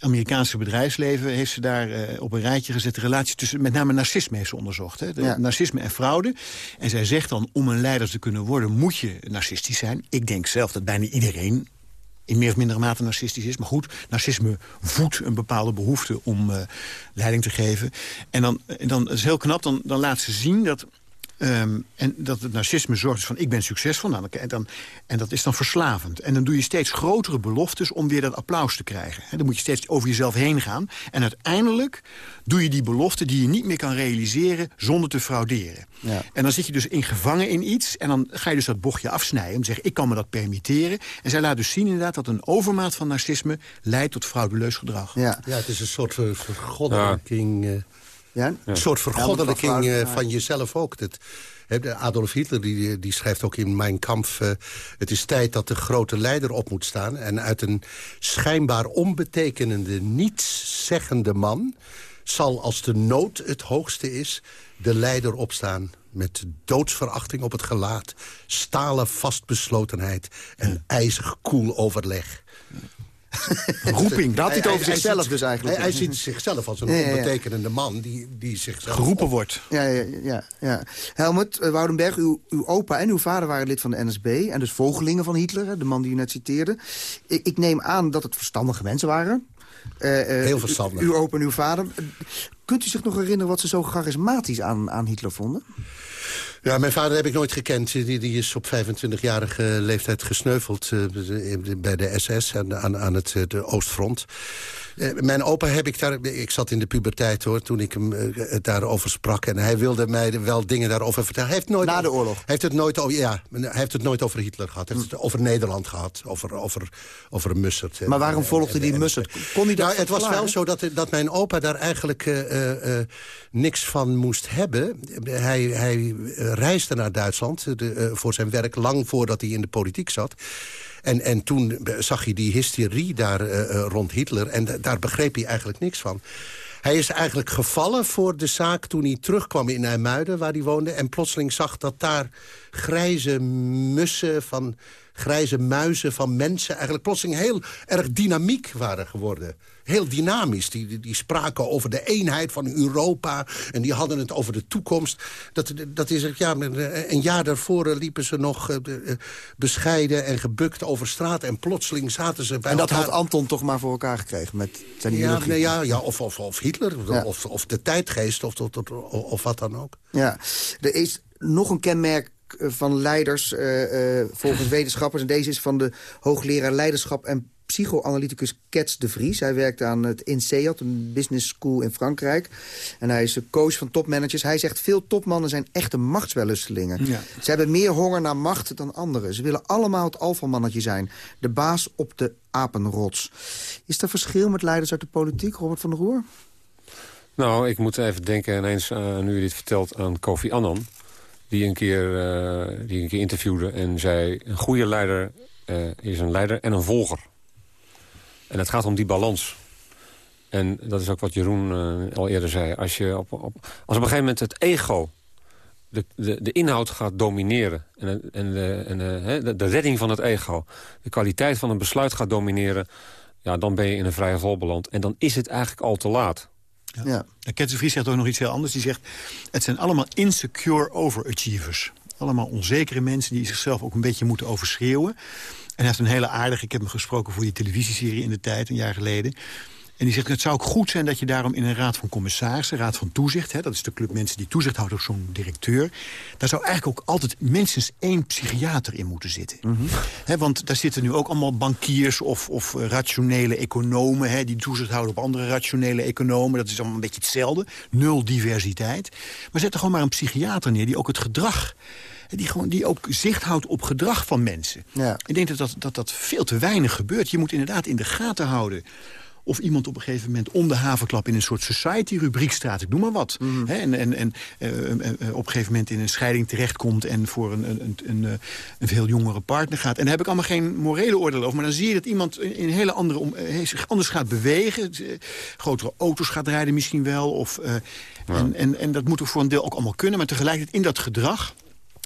Amerikaanse bedrijfsleven heeft ze daar eh, op een rijtje gezet. De relatie tussen, met name narcisme heeft ze onderzocht. Hè? De, Ja. Narcisme en fraude. En zij zegt dan, om een leider te kunnen worden, moet je narcistisch zijn. Ik denk zelf dat bijna iedereen in meer of mindere mate narcistisch is. Maar goed, narcisme voedt een bepaalde behoefte om eh, leiding te geven. En dan, dan dat is heel knap, dan, dan laat ze zien dat... ehm, en dat het narcisme zorgt dus van ik ben succesvol. Nou, dan- en, dan, en dat is dan verslavend. En dan doe je steeds grotere beloftes om weer dat applaus te krijgen. Hè, dan moet je steeds over jezelf heen gaan. En uiteindelijk doe je die belofte die je niet meer kan realiseren zonder te frauderen. Ja. En dan zit je dus in gevangen in iets. En dan ga je dus dat bochtje afsnijden. Om te zeggen, ik kan me dat permitteren. En zij laat dus zien inderdaad dat een overmaat van narcisme... leidt tot frauduleus gedrag. Ja. Ja, het is een soort ver- vergoddelijking... eh, Ja? Een soort vergoddelijking eh, van- jezelf ook. Dat, Adolf Hitler die, die schrijft ook in Mein Kampf... eh, het is tijd dat de grote leider op moet staan... en uit een schijnbaar onbetekenende, nietszeggende man... zal als de nood het hoogste is, de leider opstaan... met doodsverachting op het gelaat, stalen vastbeslotenheid... en ijzig koel overleg. Roeping. Dat had hij het over zichzelf ziet- dus eigenlijk. Hij, hij ziet zichzelf als een Ja, ja, ja. onbetekenende man die, die zichzelf... Geroepen wordt. Ja, ja, ja, ja. Helmut eh, Woudenberg, uw, uw opa en uw vader waren lid van de NSB... en dus volgelingen van Hitler, hè, de man die u net citeerde. Ik, ik neem aan dat het verstandige mensen waren. Eh, eh, Heel verstandig. Uw opa en uw vader. Kunt u zich nog herinneren wat ze zo charismatisch aan, aan Hitler vonden? Ja, mijn vader heb ik nooit gekend. Die, die is op 25-jarige leeftijd gesneuveld eh, bij de SS aan, aan, het eh, de Oostfront. Eh, mijn opa heb ik daar... Ik zat in de puberteit hoor, toen ik hem eh, het daarover sprak. En hij wilde mij wel dingen daarover vertellen. Hij heeft nooit, Na de oorlog? Hij heeft het nooit over, ja, hij heeft het nooit over Hitler gehad. Hij heeft het over Nederland gehad. Over, over, over Mussert. Maar waarom volgde die Mussert? Kon hij dat nou, het was wel zo dat, dat mijn opa daar eigenlijk eh, niks van moest hebben. Hij, hij reisde naar Duitsland de, voor zijn werk... lang voordat hij in de politiek zat. En, en toen zag hij die hysterie daar eh, eh, rond Hitler... en da- daar begreep hij eigenlijk niks van. Hij is eigenlijk gevallen voor de zaak toen hij terugkwam in IJmuiden... waar hij woonde, en plotseling zag dat daar grijze mussen van grijze muizen van mensen... eigenlijk plotseling heel erg dynamiek waren geworden. Heel dynamisch. Die, die, spraken over de eenheid van Europa. En die hadden het over de toekomst. Dat, dat is, ja, een jaar daarvoor liepen ze nog uh, bescheiden en gebukt over straat. En plotseling zaten ze bij En dat elkaar. had Anton toch maar voor elkaar gekregen met zijn Ja, nee, ja, ja of, of, of Hitler, Ja. of, of de tijdgeest, of, of, of, wat dan ook. Ja, er is nog een kenmerk eh, van leiders eh, eh, volgens wetenschappers. En deze is van de hoogleraar leiderschap en psychoanalyticus Kets de Vries. Hij werkt aan het INSEAD, een business school in Frankrijk. En hij is een coach van topmanagers. Hij zegt veel topmannen zijn echte machtswellustelingen. Ja. Ze hebben meer honger naar macht dan anderen. Ze willen allemaal het alfamannetje zijn. De baas op de apenrots. Is er verschil met leiders uit de politiek, Robert van der Roer? Nou, ik moet even denken ineens, uh, nu je dit vertelt, aan Kofi Annan. Die een keer, uh, die een keer interviewde en zei... een goede leider uh, is een leider en een volger. En het gaat om die balans. En dat is ook wat Jeroen uh, al eerder zei. Als, je op, op, als op een gegeven moment het ego de, de, de inhoud gaat domineren... en, en, de, en de, de, redding van het ego, de kwaliteit van een besluit gaat domineren... Ja, dan ben je in een vrije val beland. En dan is het eigenlijk al te laat. Ja. Ja. Vries zegt ook nog iets heel anders. Die zegt, het zijn allemaal insecure overachievers. Allemaal onzekere mensen die zichzelf ook een beetje moeten overschreeuwen. En hij heeft een hele aardige... Ik heb hem gesproken voor die televisieserie in de tijd, een jaar geleden. En die zegt, het zou ook goed zijn dat je daarom in een raad van commissarissen... raad van toezicht, hè, dat is de club mensen die toezicht houden op zo'n directeur... daar zou eigenlijk ook altijd minstens één psychiater in moeten zitten. Mm -hmm. hè, want daar zitten nu ook allemaal bankiers of, of rationele economen... Hè, die toezicht houden op andere rationele economen. Dat is allemaal een beetje hetzelfde. Nul diversiteit. Maar zet er gewoon maar een psychiater neer die ook het gedrag die, gewoon, die ook zicht houdt op gedrag van mensen. Ja. Ik denk dat dat, dat dat veel te weinig gebeurt. Je moet inderdaad in de gaten houden of iemand op een gegeven moment om de havenklap... in een soort society-rubriek staat, ik noem maar wat. Mhm. Mm. He, en en, en uh, uh, op een gegeven moment in een scheiding terechtkomt... en voor een, een, een, een, een veel jongere partner gaat. En daar heb ik allemaal geen morele oordeel over. Maar dan zie je dat iemand in een hele andere... Om, uh, zich anders gaat bewegen. grotere auto's gaat rijden misschien wel. Of, ja. en, en, en dat moet er voor een deel ook allemaal kunnen. Maar tegelijkertijd in dat gedrag...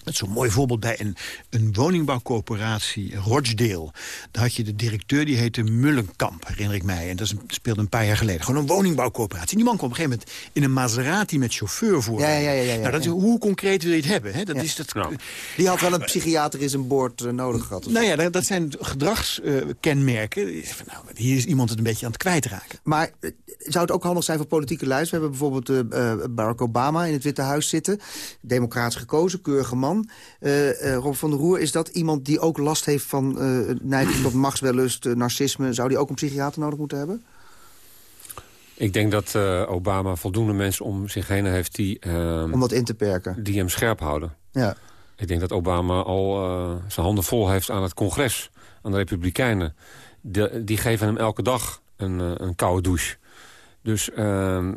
Dat is zo'n mooi voorbeeld bij een, een woningbouwcoöperatie, Rochdale. Daar had je de directeur, die heette Mullenkamp, herinner ik mij. En dat is, speelde een paar jaar geleden. Gewoon een woningbouwcoöperatie. Die man kwam op een gegeven moment in een Maserati met chauffeur voor. Ja, ja, ja, ja, nou, dat is, ja. hoe concreet wil je het hebben? Hè? Dat is, dat, nou. Die had wel een psychiater in zijn boord uh, nodig gehad. Nou ja, dat, dat zijn gedragskenmerken. Uh, nou, hier is iemand het een beetje aan het kwijtraken. Maar uh, zou het ook handig zijn voor politieke leiders? We hebben bijvoorbeeld uh, Barack Obama in het Witte Huis zitten. Democratisch gekozen, keurige man. Uh, Rob van der Roer, is dat iemand die ook last heeft van neiging tot machtswellust, narcisme? Zou die ook een psychiater nodig moeten hebben? Ik denk dat Obama voldoende mensen om zich heen heeft die... Uh, om dat in te perken. Die hem scherp houden. Ja. Ik denk dat Obama al zijn handen vol heeft aan het congres. Aan de Republikeinen. De, die geven hem elke dag een, een koude douche. Dus ehm,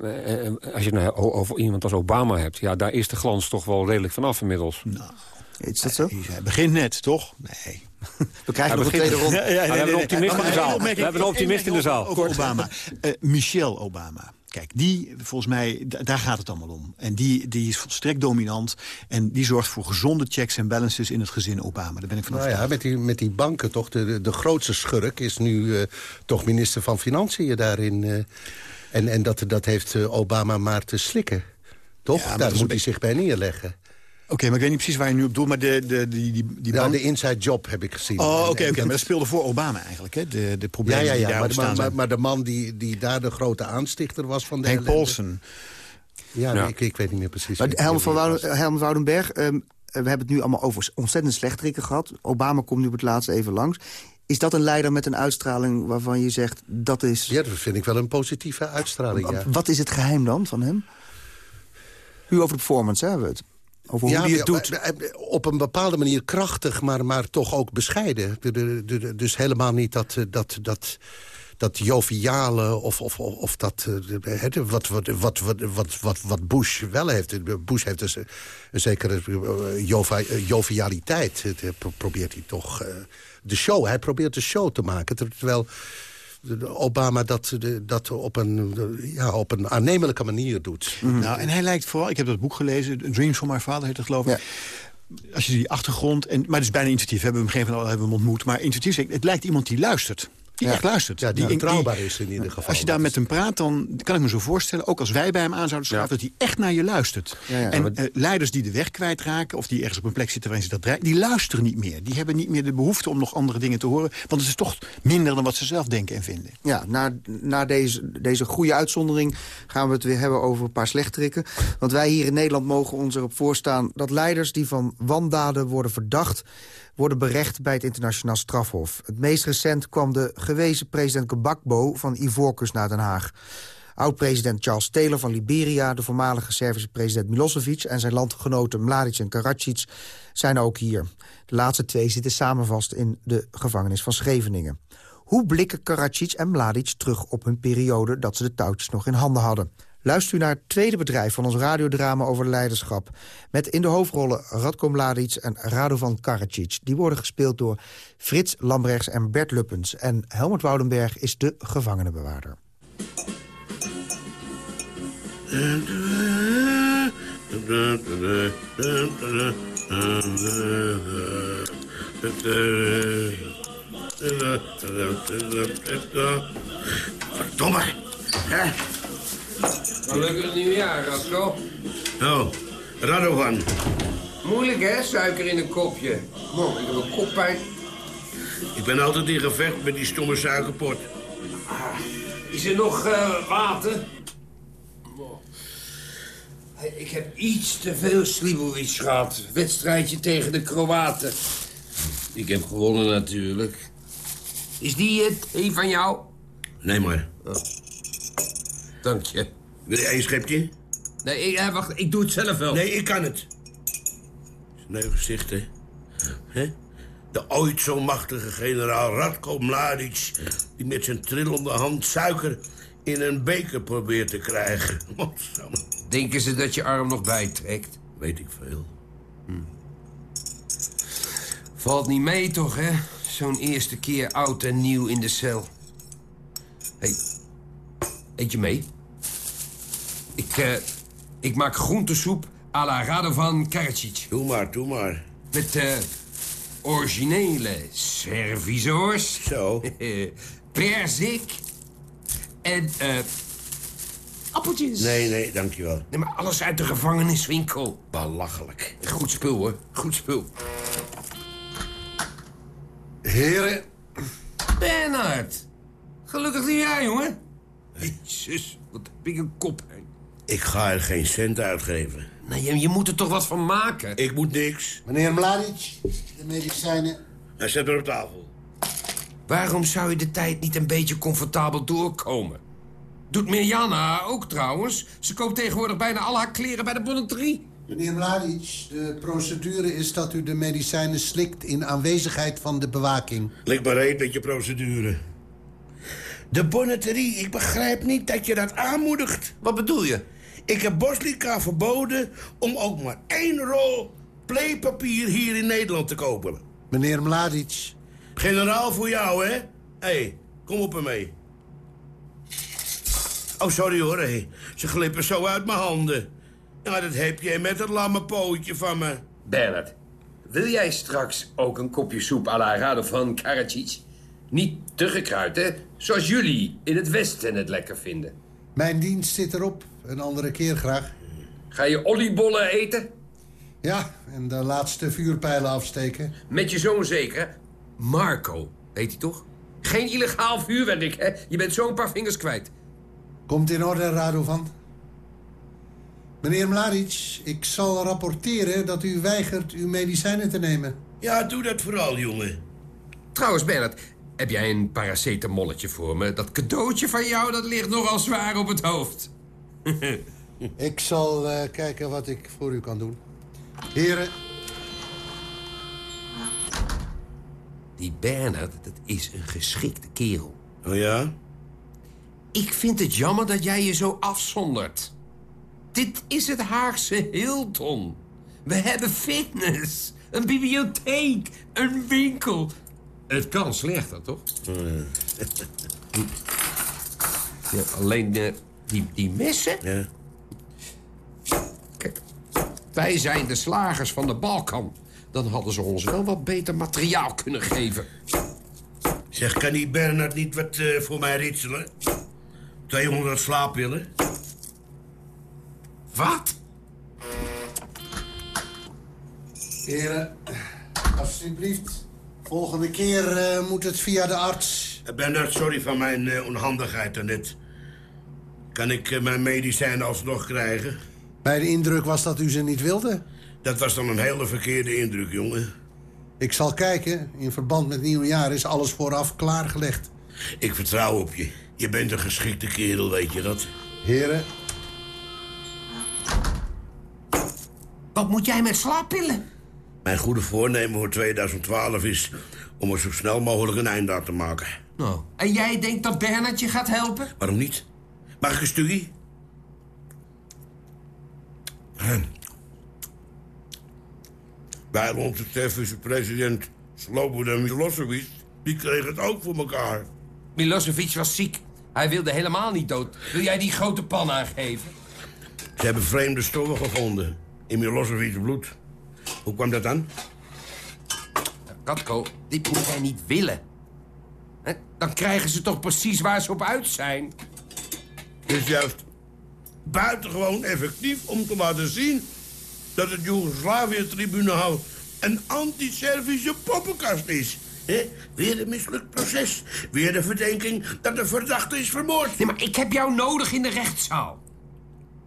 als je het nou over iemand als Obama hebt... ja, daar is de glans toch wel redelijk vanaf inmiddels. Nou, is dat zo? Hij begint net, toch? Nee. We krijgen nog een tweede ronde. Nee, we hebben een optimist in de zaal. We hebben een optimist in de zaal. Over Obama. Uh, Michelle Obama. Kijk, die, volgens mij, daar gaat het allemaal om. En die, die is volstrekt dominant. En die zorgt voor gezonde checks en balances in het gezin Obama. Daar ben ik van nou ja, met die, met die banken toch. De, de, de grootste schurk is nu uh, toch minister van Financiën daarin. Uh, en en dat, dat heeft Obama maar te slikken. Toch? Ja, daar moet hij zich bij neerleggen. Oké, okay, maar ik weet niet precies waar je nu op doet, maar de, de, die, die, die ja, de inside job heb ik gezien. Oh, oké, okay, okay, maar dat speelde voor Obama eigenlijk, hè? De, de problemen ja, ja, ja, die daar maar, maar, maar, de man die, die daar de grote aanstichter was van de Henk Paulsen. Ja, ik, ik weet niet meer precies. Maar Helmut van Wouden, Woudenberg, um, we hebben het nu allemaal over ontzettend slechterikken gehad. Obama komt nu op het laatste even langs. Is dat een leider met een uitstraling waarvan je zegt, dat is... Ja, dat vind ik wel een positieve uitstraling, ja. Wat is het geheim dan van hem? Nu over de performance hè, hebben we het. Over hoe hij het doet. Op een bepaalde manier krachtig, maar, maar toch ook bescheiden. Dus helemaal niet dat... dat, dat dat joviale of, of, of dat wat, wat, wat, wat, wat, wat Bush wel heeft. Bush heeft dus een, een zekere jova, jovialiteit. Probeert hij toch de show. Hij probeert de show te maken. Terwijl Obama dat, dat op, een, ja, op een aannemelijke manier doet. Mm. Nou, en hij lijkt vooral, ik heb dat boek gelezen... Dreams from My Father heet het geloof ik. Ja. als je die achtergrond... En, maar het is bijna intuïtief, we hebben hem op een gegeven moment al hebben we hem ontmoet. Maar intuïtief, het lijkt iemand die luistert. Die Ja. echt luistert. Ja, die die, betrouwbaar is in ieder geval. Als je daar met hem praat, dan kan ik me zo voorstellen... ook als wij bij hem aan zouden schuiven, dat hij echt naar je luistert. Ja, ja. en Maar- eh, leiders die de weg kwijtraken... of die ergens op een plek zitten waarin ze dat dreigen... die luisteren niet meer. Die hebben niet meer de behoefte om nog andere dingen te horen. Want het is toch minder dan wat ze zelf denken en vinden. Ja, na, na deze, deze goede uitzondering gaan we het weer hebben over een paar slechterikken. Want wij hier in Nederland mogen ons erop voorstaan... dat leiders die van wandaden worden verdacht... worden berecht bij het internationaal strafhof. Het meest recent kwam de gewezen president Gbagbo van Ivoorkust naar Den Haag. Oud-president Charles Taylor van Liberia... de voormalige Servische president Milosevic... en zijn landgenoten Mladic en Karadzic zijn ook hier. De laatste twee zitten samen vast in de gevangenis van Scheveningen. Hoe blikken Karadzic en Mladic terug op hun periode... dat ze de touwtjes nog in handen hadden? Luister u naar het tweede bedrijf van ons radiodrama over leiderschap. Met in de hoofdrollen Radko Mladic en Radovan Karadzic. Die worden gespeeld door Frits Lambrechts en Bert Luppens. En Helmut Woudenberg is de gevangenenbewaarder. Verdomme. Hè? Gelukkig nieuwjaar, Radko. Nou, Radovan. Moeilijk, hè? Suiker in een kopje. Man, ik heb een koppijn. Ik ben altijd in gevecht met die stomme suikerpot. Is er nog eh, water? Ik heb iets te veel Slivovic gehad. Wedstrijdje tegen de Kroaten. Ik heb gewonnen natuurlijk. Is die het? Een van jou? Nee, maar. Dank je. Wil je één schepje? Nee, ik, eh, wacht, ik doe het zelf wel. Nee, ik kan het. Sneu gezicht, hè? Hè? De ooit zo machtige generaal Radko Mladic... die met zijn trillende hand suiker in een beker probeert te krijgen. *laughs* Denken ze dat je arm nog bijtrekt? Weet ik veel. Valt niet mee toch, hè? Zo'n eerste keer oud en nieuw in de cel. Hé, hey, eet je mee? Ik, eh, ik maak groentesoep à la Radovan Karadzic. Doe maar, doe maar. Met eh originele servisoors. Zo. *laughs* Perzik. En eh appeltjes. Nee, nee, dankjewel. Nee, maar alles uit de gevangeniswinkel. Belachelijk. Goed spul, hoor. Goed spul. Heren, Bernard. Gelukkig nieuwjaar, jongen. Jezus, wat heb ik een kop. hè. Ik ga er geen cent uitgeven. Nee, je, je moet er toch wat van maken? Ik moet niks. Meneer Mladic, de medicijnen. Hij zet er op tafel. Waarom zou je de tijd niet een beetje comfortabel doorkomen? Doet Mirjana ook trouwens. Ze koopt tegenwoordig bijna al haar kleren bij de bonneterie. Meneer Mladic, de procedure is dat u de medicijnen slikt... in aanwezigheid van de bewaking. Lik maar met je procedure. De bonneterie, ik begrijp niet dat je dat aanmoedigt. Wat bedoel je? Ik heb Boslika verboden om ook maar één rol playpapier hier in Nederland te kopen. Meneer Mladic, Generaal voor jou, hè? Hé, hey, kom op ermee. Oh, sorry hoor, hé. Ze glippen zo uit mijn handen. Ja, dat heb jij met dat lamme pootje van me. Bernard, wil jij straks ook een kopje soep à la Radovan Karadzic? Niet te gekruid, hè? Zoals jullie in het Westen het lekker vinden. mijn dienst zit erop. Een andere keer graag. Ga je oliebollen eten? Ja, en de laatste vuurpijlen afsteken. Met je zoon zeker? Marco, heet hij toch? Geen illegaal vuurwerk, hè? Je bent zo een paar vingers kwijt. Komt in orde, Radovan. Meneer Mladic, ik zal rapporteren dat u weigert uw medicijnen te nemen. Ja, doe dat vooral, jongen. Trouwens, Bernard, heb jij een paracetamolletje voor me? Dat cadeautje van jou, dat ligt nogal zwaar op het hoofd. Ik zal eh, kijken wat ik voor u kan doen. Heren, Die Bernard, dat is een geschikte kerel. Oh ja? Ik vind het jammer dat jij je zo afzondert. Dit is het Haagse Hilton. We hebben fitness, een bibliotheek, een winkel. Het kan slechter, toch? *laughs* Ja, alleen eh, die, die messen. Ja. Kijk, Wij zijn de slagers van de Balkan. Dan hadden ze ons wel wat beter materiaal kunnen geven. Zeg, kan die Bernard niet wat eh, voor mij ritselen? 200 slaappillen? Wat? Heren, alsjeblieft. Volgende keer eh, moet het via de arts. Eh, Bernard, sorry van mijn eh, onhandigheid daarnet. Kan ik eh, mijn medicijnen alsnog krijgen? Mijn indruk was dat u ze niet wilde. Dat was dan een hele verkeerde indruk, jongen. Ik zal kijken. In verband met nieuwjaar is alles vooraf klaargelegd. Ik vertrouw op je. Je bent een geschikte kerel, weet je dat? Heren, Wat moet jij met slaappillen? Mijn goede voornemen voor 2012 is om er zo snel mogelijk een einde aan te maken. Nou, en jij denkt dat Bernard je gaat helpen? Waarom niet? Mag ik een stukje? Hm. Bij onze Servische president Slobodan Milosevic, die kreeg het ook voor elkaar. Milosevic was ziek. Hij wilde helemaal niet dood. Wil jij die grote pan aangeven? Ze hebben vreemde stoffen gevonden in Milosevic's bloed. Hoe kwam dat dan? Katko, dit moet jij niet willen. Dan krijgen ze toch precies waar ze op uit zijn. Is juist buitengewoon effectief om te laten zien... dat het Joegoslavië-tribunaal een anti-Servische poppenkast is. Hè? Weer een mislukt proces. Weer de verdenking dat de verdachte is vermoord. Nee, maar ik heb jou nodig in de rechtszaal.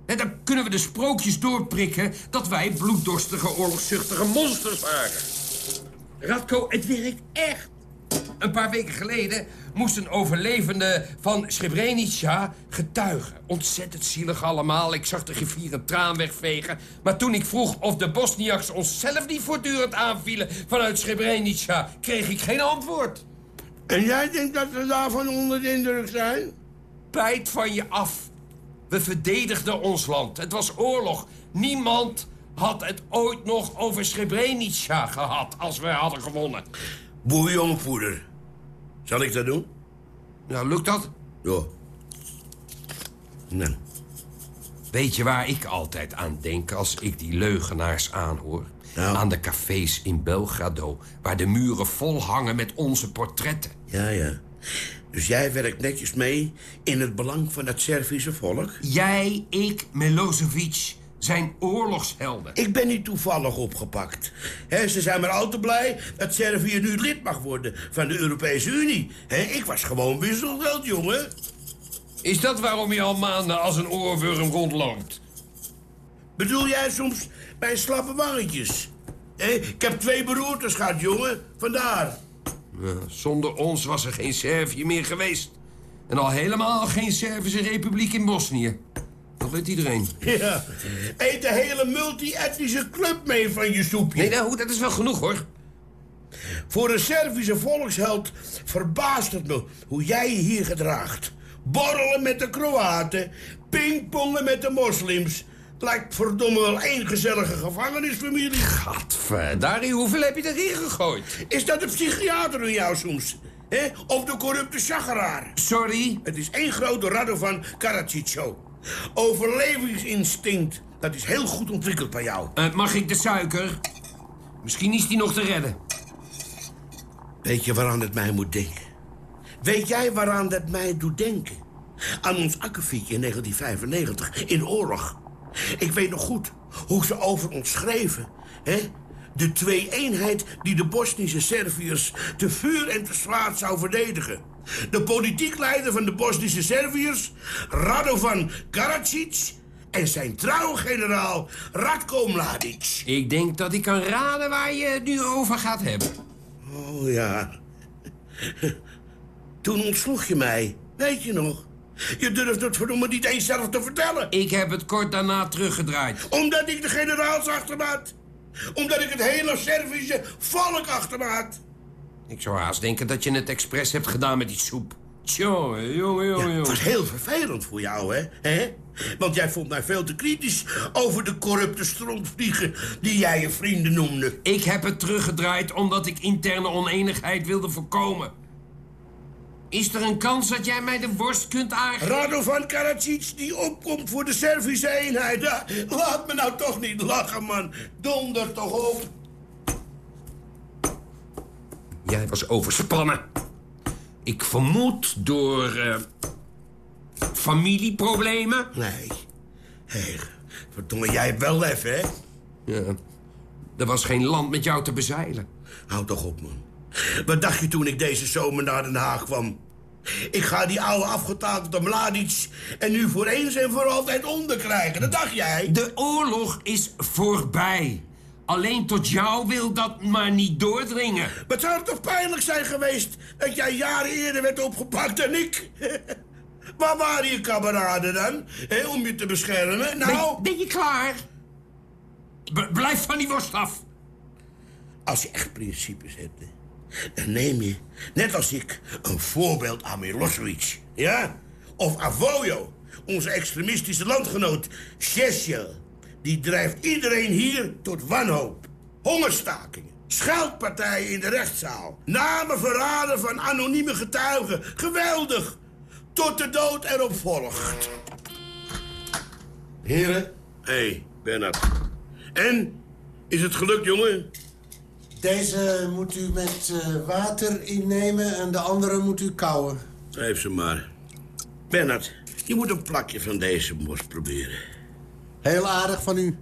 En dan kunnen we de sprookjes doorprikken... dat wij bloeddorstige, oorlogszuchtige monsters waren. Radko, het werkt echt. Een paar weken geleden moest een overlevende van Srebrenica getuigen. Ontzettend zielig allemaal. Ik zag de griffier een traan wegvegen. Maar toen ik vroeg of de Bosniaks onszelf niet voortdurend aanvielen... vanuit Srebrenica, kreeg ik geen antwoord. En jij denkt dat we daarvan onder de indruk zijn? Bijt van je af. We verdedigden ons land. Het was oorlog. Niemand had het ooit nog over Srebrenica gehad als we hadden gewonnen. Bouillonpoeder. Zal ik dat doen? Nou, lukt dat? Ja. Nou. Weet je waar ik altijd aan denk als ik die leugenaars aanhoor? Aan de cafés in Belgrado, waar de muren vol hangen met onze portretten. Ja, ja. Dus jij werkt netjes mee in het belang van het Servische volk? Jij, ik, Milosevic zijn oorlogshelden. Ik ben niet toevallig opgepakt. He, ze zijn maar al te blij dat Servië nu lid mag worden van de Europese Unie. He, ik was gewoon wisselgeld, jongen. Is dat waarom je al maanden als een oorworm rondloopt? Bedoel jij soms mijn slappe wangetjes? He, ik heb twee beroertes gehad, jongen. Vandaar. Ja, zonder ons was er geen Servië meer geweest. En al helemaal geen Servische republiek in Bosnië. Dat weet iedereen. Ja, eet de hele multi-etnische club mee van je soepje. Nee, nou, dat is wel genoeg, hoor. Voor een Servische volksheld verbaast het me hoe jij je hier gedraagt. Borrelen met de Kroaten, pingpongen met de moslims. Het lijkt verdomme wel één gezellige gevangenisfamilie. Gadverdarie, hoeveel heb je erin gegooid? Is dat de psychiater in jou soms? Hè? Of de corrupte chageraar? Sorry? Het is één grote Radovan Karadzic-show. Overlevingsinstinct. Dat is heel goed ontwikkeld bij jou. Uh, mag ik de suiker? Misschien is die nog te redden. Weet je waaraan het mij moet denken? Weet jij waaraan dat mij doet denken? Aan ons akkefietje in 1995, in oorlog. Ik weet nog goed hoe ze over ons schreven. Hè? De twee-eenheid die de Bosnische Serviërs te vuur en te zwaard zou verdedigen. De politiek leider van de Bosnische Serviërs, Radovan Karadzic... en zijn trouwe generaal Radko Mladic. Ik denk dat ik kan raden waar je het nu over gaat hebben. Oh ja. Toen ontsloeg je mij, weet je nog? Je durft het verdomme niet eens zelf te vertellen. Ik heb het kort daarna teruggedraaid. Omdat ik de generaals achter me had. Omdat ik het hele Servische volk achter me had. Ik zou haast denken dat je het expres hebt gedaan met die soep. Tjonge, jonge, jonge, Het was heel vervelend voor jou, hè? hè? Want jij vond mij veel te kritisch over de corrupte strontvliegen die jij je vrienden noemde. Ik heb het teruggedraaid omdat ik interne oneenigheid wilde voorkomen. Is er een kans dat jij mij de worst kunt aangeven? Radovan Karadzic die opkomt voor de Servische eenheid. Laat me nou toch niet lachen, man. Donder toch op. Jij was overspannen. Ik vermoed door... eh, familieproblemen? Nee. Hé, verdomme, jij hebt wel lef, hè? Ja. Er was geen land met jou te bezeilen. Houd toch op, man. Wat dacht je toen ik deze zomer naar Den Haag kwam? Ik ga die oude afgetakelde Mladic en nu voor eens en voor altijd onderkrijgen. Dat dacht jij? De oorlog is voorbij. Alleen tot jou wil dat maar niet doordringen. Maar het zou toch pijnlijk zijn geweest dat jij jaren eerder werd opgepakt dan ik? *laughs* Waar waren je kameraden dan? Om je te beschermen? Nou... Ben, ben je klaar? B- blijf van die worst af. Als je echt principes hebt, dan neem je, net als ik, een voorbeeld aan Milosevic. Ja? Of Avoyo, onze extremistische landgenoot Sheshel. Die drijft iedereen hier tot wanhoop. Hongerstakingen, scheldpartijen in de rechtszaal. Namen verraden van anonieme getuigen. Geweldig. Tot de dood erop volgt. Heren. Hé, hey, Bernard. En? Is het gelukt, jongen? Deze moet u met eh, water innemen en de andere moet u kouwen. Geef ze maar. Bernard, je moet een plakje van deze mos proberen. Heel aardig van u.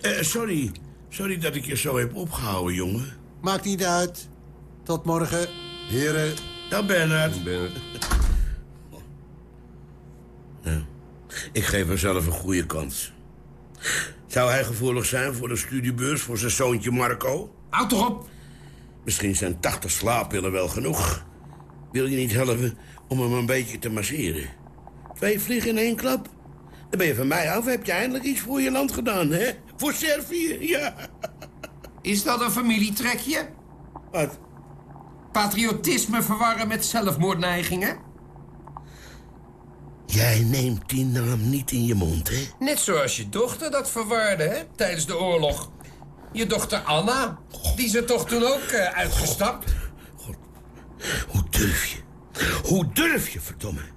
Eh, sorry. Sorry dat ik je zo heb opgehouden, jongen. Maakt niet uit. Tot morgen. Heren. Dag, Bernard. Bernard. Ja. Ik geef hem zelf een goede kans. Zou hij gevoelig zijn voor een studiebeurs voor zijn zoontje Marco? Houd toch op! Misschien zijn 80 slaappillen wel genoeg. Wil je niet helpen om hem een beetje te masseren? Twee vliegen in één klap? Dan ben je van mij af. Heb je eindelijk iets voor je land gedaan, hè? Voor Servië, ja. Is dat een familietrekje? Wat? Patriotisme verwarren met zelfmoordneigingen? Jij neemt die naam niet in je mond, hè? Net zoals je dochter dat verwarde, hè? Tijdens de oorlog. Je dochter Anna, die er toch toen ook eh, uitgestapt? Hoe durf je? Hoe durf je, verdomme?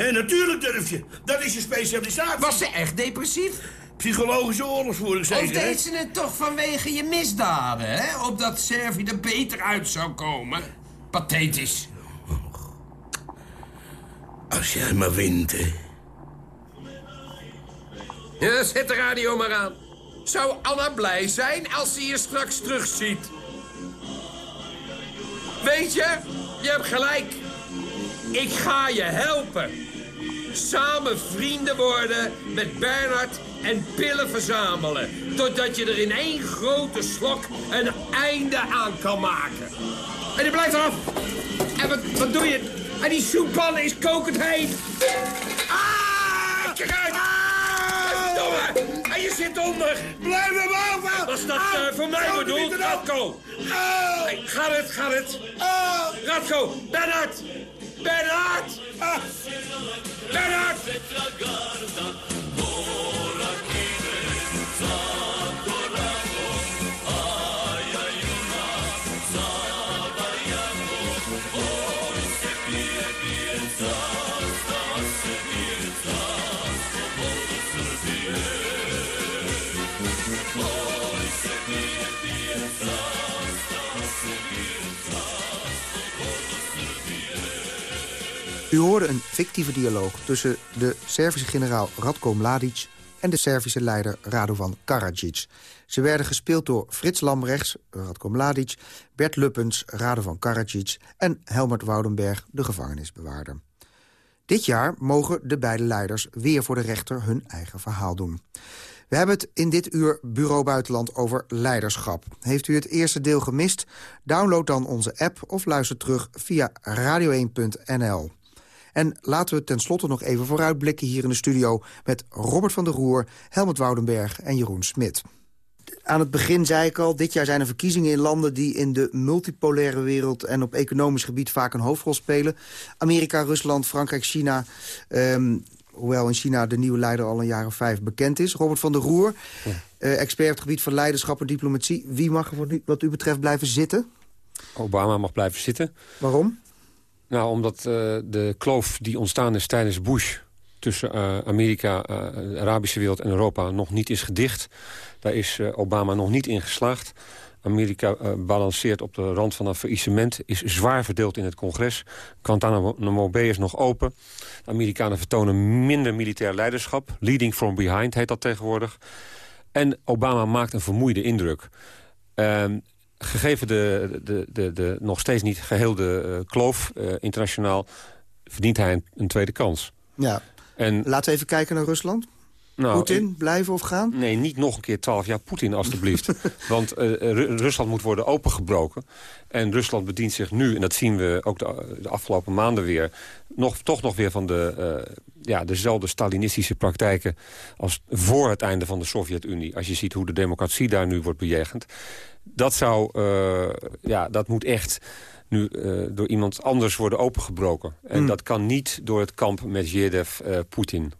Hé, natuurlijk durf je. Dat is je specialisatie. Was ze echt depressief? Psychologische oorlogsvoering, Of zeker, hè? deed ze het toch vanwege je misdaden, hè? Opdat Servië er beter uit zou komen? Pathetisch. Als jij maar wint, hè? Ja, zet de radio maar aan. Zou Anna blij zijn als ze je straks terugziet? Weet je, je hebt gelijk. Ik ga je helpen. Samen vrienden worden met Bernard en pillen verzamelen. Totdat je er in één grote slok een einde aan kan maken. En die blijft eraf. En wat, wat doe je? En die soeppan is kokend heet. Ah! Kijk uit! Verdomme! En je zit onder. Blijf er boven! Was dat eh, voor mij bedoeld. Radko? Hey, gaat het, gaat het? Radko, Bernard! Bernard! Bernard! U hoorde een fictieve dialoog tussen de Servische generaal Radko Mladic... en de Servische leider Radovan Karadzic. Ze werden gespeeld door Frits Lambrechts, Radko Mladic... Bert Luppens, Radovan Karadzic en Helmut Woudenberg, de gevangenisbewaarder. Dit jaar mogen de beide leiders weer voor de rechter hun eigen verhaal doen. We hebben het in dit uur Bureau Buitenland over leiderschap. Heeft u het eerste deel gemist? Download dan onze app of luister terug via radio1.nl. En laten we tenslotte nog even vooruitblikken hier in de studio... met Robert van der Roer, Helmut Woudenberg en Jeroen Smit. Aan het begin zei ik al, dit jaar zijn er verkiezingen in landen... die in de multipolaire wereld en op economisch gebied vaak een hoofdrol spelen. Amerika, Rusland, Frankrijk, China... Ehm, hoewel in China de nieuwe leider al een jaar of vijf bekend is. Robert van der Roer, eh, expert op het gebied van leiderschap en diplomatie. Wie mag er wat u betreft blijven zitten? Obama mag blijven zitten. Waarom? Nou, omdat uh, de kloof die ontstaan is tijdens Bush... tussen uh, Amerika, uh, de Arabische wereld en Europa nog niet is gedicht. Daar is Obama nog niet in geslaagd. Amerika balanceert op de rand van een faillissement... is zwaar verdeeld in het congres. Guantanamo Bay is nog open. De Amerikanen vertonen minder militair leiderschap. Leading from behind heet dat tegenwoordig. En Obama maakt een vermoeide indruk. Ehm, gegeven de, de, de, de nog steeds niet geheelde uh, kloof uh, internationaal... verdient hij een, een, tweede kans. Ja. En, Laten we even kijken naar Rusland. Nou, Poetin, blijven of gaan? Nee, niet nog een keer twaalf jaar Poetin, alstublieft. *laughs* Want uh, Rusland moet worden opengebroken. En Rusland bedient zich nu, en dat zien we ook de, de afgelopen maanden weer... Nog, toch nog weer van de, uh, ja, dezelfde Stalinistische praktijken... als voor het einde van de Sovjet-Unie. Als je ziet hoe de democratie daar nu wordt bejegend. Dat, zou, uh, ja, dat moet echt nu door iemand anders worden opengebroken. En mm. dat kan niet door het kamp Medvedev-Poetin.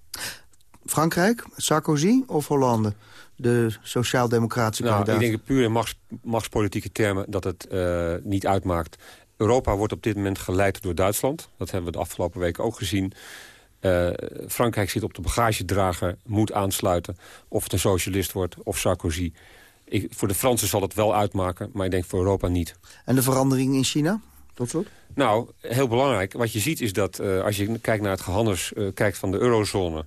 Frankrijk, Sarkozy of Hollande? De sociaal-democratische nou, kandidaat. Ik denk puur in machts, machtspolitieke termen dat het uh, niet uitmaakt. Europa wordt op dit moment geleid door Duitsland. Dat hebben we de afgelopen weken ook gezien. Uh, Frankrijk zit op de bagagedrager, moet aansluiten. Of het een socialist wordt of Sarkozy. Ik, voor de Fransen zal het wel uitmaken, maar ik denk voor Europa niet. En de verandering in China? Tot slot? Nou, heel belangrijk. Wat je ziet is dat uh, als je kijkt naar het gehandels kijkt van de eurozone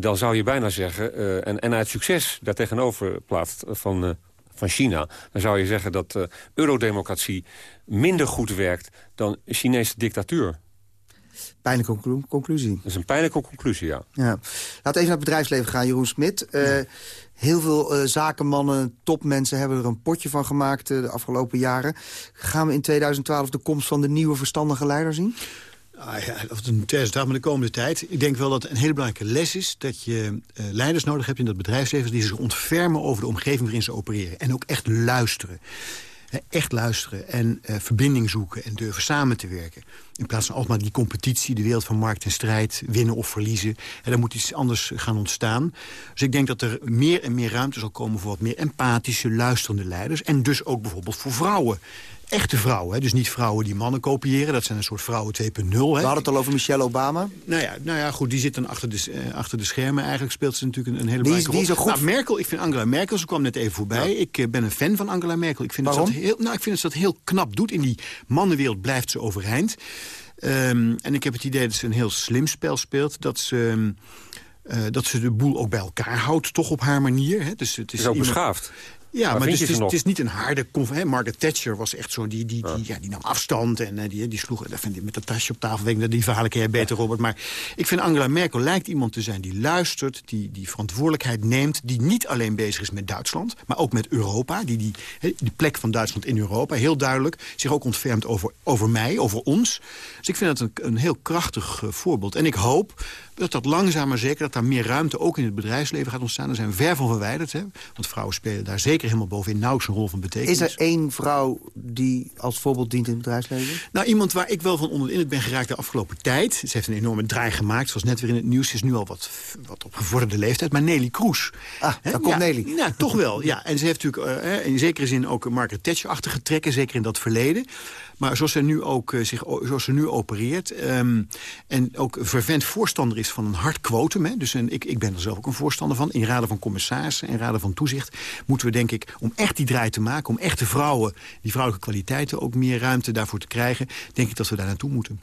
dan zou je bijna zeggen... Uh, en, en uit succes daartegenover plaatst van, uh, van China... dan zou je zeggen dat uh, eurodemocratie minder goed werkt... dan Chinese dictatuur. Pijnlijke conclusie. Dat is een pijnlijke conclusie, ja. ja. Laten we even naar het bedrijfsleven gaan, Jeroen Smit. Ja. Heel veel zakenmannen, topmensen hebben er een potje van gemaakt de afgelopen jaren. Gaan we in 2012 de komst van de nieuwe verstandige leider zien? Ah ja, of een test maar de komende tijd. Ik denk wel dat een hele belangrijke les is... dat je uh, leiders nodig hebt in dat bedrijfsleven... die zich ontfermen over de omgeving waarin ze opereren. En ook echt luisteren. echt luisteren en uh, verbinding zoeken en durven samen te werken. In plaats van altijd maar die competitie, de wereld van markt en strijd... winnen of verliezen. En dan moet iets anders gaan ontstaan. Dus ik denk dat er meer en meer ruimte zal komen... voor wat meer empathische, luisterende leiders. En dus ook bijvoorbeeld voor vrouwen echte vrouwen. Hè? Dus niet vrouwen die mannen kopiëren. Dat zijn een soort vrouwen 2.0. We hadden het al over Michelle Obama. Nou ja, nou ja goed, die zit dan achter de, uh, achter de schermen. Eigenlijk speelt ze natuurlijk een, een hele belangrijke rol. Wie is goed? Nou, Merkel, ik vind Angela Merkel, ze kwam net even voorbij. Ja. Ik uh, ben een fan van Angela Merkel. Ik vind Waarom? Dat heel, nou, ik vind dat ze dat heel knap doet. In die mannenwereld blijft ze overeind. Um, en ik heb het idee dat ze een heel slim spel speelt. Dat ze... Um, uh, dat ze de boel ook bij elkaar houdt, toch op haar manier. Hè? Dus het is, is ook iemand... beschaafd. Ja, maar, dus, het, is, het, is, niet een harde... Hè, Margaret Thatcher was echt zo, die, die, die, ja, die nam afstand en uh, die, die sloeg dat vind ik, met dat tasje op tafel. Denk, die verhalen ken jij beter, Robert. Maar ik vind Angela Merkel lijkt iemand te zijn die luistert, die, die verantwoordelijkheid neemt... die niet alleen bezig is met Duitsland, maar ook met Europa. Die, die, die plek van Duitsland in Europa, heel duidelijk. Zich ook ontfermt over, over mij, over ons. Dus ik vind dat een, een heel krachtig uh, voorbeeld. En ik hoop dat dat langzaam maar zeker, dat daar meer ruimte ook in het bedrijfsleven gaat ontstaan. Daar zijn we ver van verwijderd. Hè? Want vrouwen spelen daar zeker helemaal bovenin nauwelijks een rol van betekenis. Is er één vrouw die als voorbeeld dient in het bedrijfsleven? Nou, iemand waar ik wel van onder de indruk ben geraakt de afgelopen tijd. Ze heeft een enorme draai gemaakt. Was net weer in het nieuws. Ze is nu al wat, wat op gevorderde leeftijd. Maar Nelly Kroes. Ah, daar komt ja, Nelly. Nou, toch wel. Ja. En ze heeft natuurlijk uh, in zekere zin ook Margaret Thatcher-achtige trekken. Zeker in dat verleden. Maar zoals ze nu, ook, uh, zich, zoals ze nu opereert... Um, en ook vervent voorstander is van een hard quotum... Hè, dus een, ik, ik ben er zelf ook een voorstander van... in raden van commissarissen en raden van toezicht... moeten we denk ik, om echt die draai te maken... om echte vrouwen, die vrouwelijke kwaliteiten... ook meer ruimte daarvoor te krijgen... denk ik dat we daar naartoe moeten.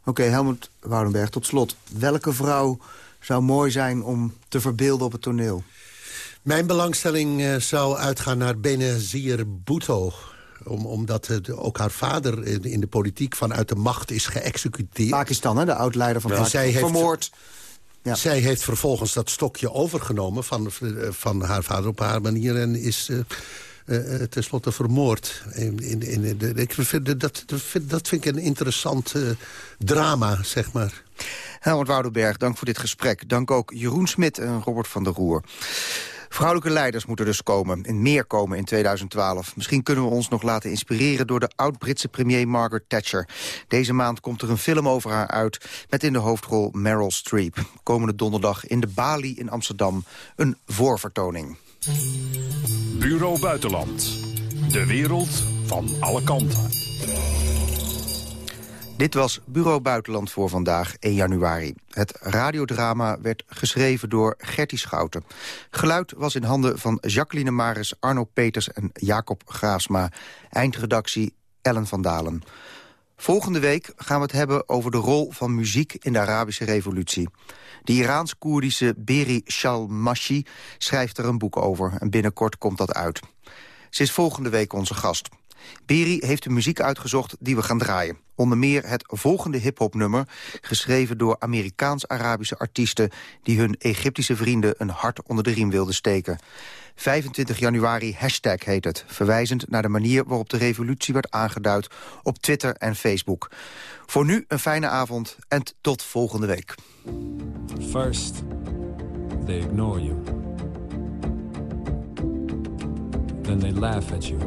Oké, okay, Helmut Woudenberg, tot slot. Welke vrouw zou mooi zijn om te verbeelden op het toneel? Mijn belangstelling uh, zou uitgaan naar Benazir Bhutto om, omdat het, ook haar vader in, in, de politiek vanuit de macht is geëxecuteerd. Pakistan, hè, de oud-leider van Pakistan, zij heeft, vermoord. Ja. Zij heeft vervolgens dat stokje overgenomen van, van haar vader op haar manier... en is uh, uh, tenslotte vermoord. In, in, in de, ik vind, dat, dat vind ik een interessant uh, drama, zeg maar. Helmut Woudenberg, dank voor dit gesprek. Dank ook Jeroen Smit en Robert van der Roer. Vrouwelijke leiders moeten dus komen, en meer komen in 2012. Misschien kunnen we ons nog laten inspireren door de oud-Britse premier Margaret Thatcher. Deze maand komt er een film over haar uit, met in de hoofdrol Meryl Streep. Komende donderdag in de Bali in Amsterdam een voorvertoning. Bureau Buitenland. De wereld van alle kanten. Dit was Bureau Buitenland voor vandaag, 1 januari. Het radiodrama werd geschreven door Gertie Schouten. Geluid was in handen van Jacqueline Maris, Arno Peters en Jacob Graasma. Eindredactie Ellen van Dalen. Volgende week gaan we het hebben over de rol van muziek in de Arabische revolutie. De Iraans-Koerdische Beri Shalmashi schrijft er een boek over en binnenkort komt dat uit. Ze is volgende week onze gast. Beri heeft de muziek uitgezocht die we gaan draaien. Onder meer het volgende hip-hop-nummer, geschreven door Amerikaans-Arabische artiesten... die hun Egyptische vrienden een hart onder de riem wilden steken. 25 januari hashtag heet het, verwijzend naar de manier waarop de revolutie werd aangeduid op Twitter en Facebook. Voor nu een fijne avond en tot volgende week. First, they ignore you. Then they laugh at you.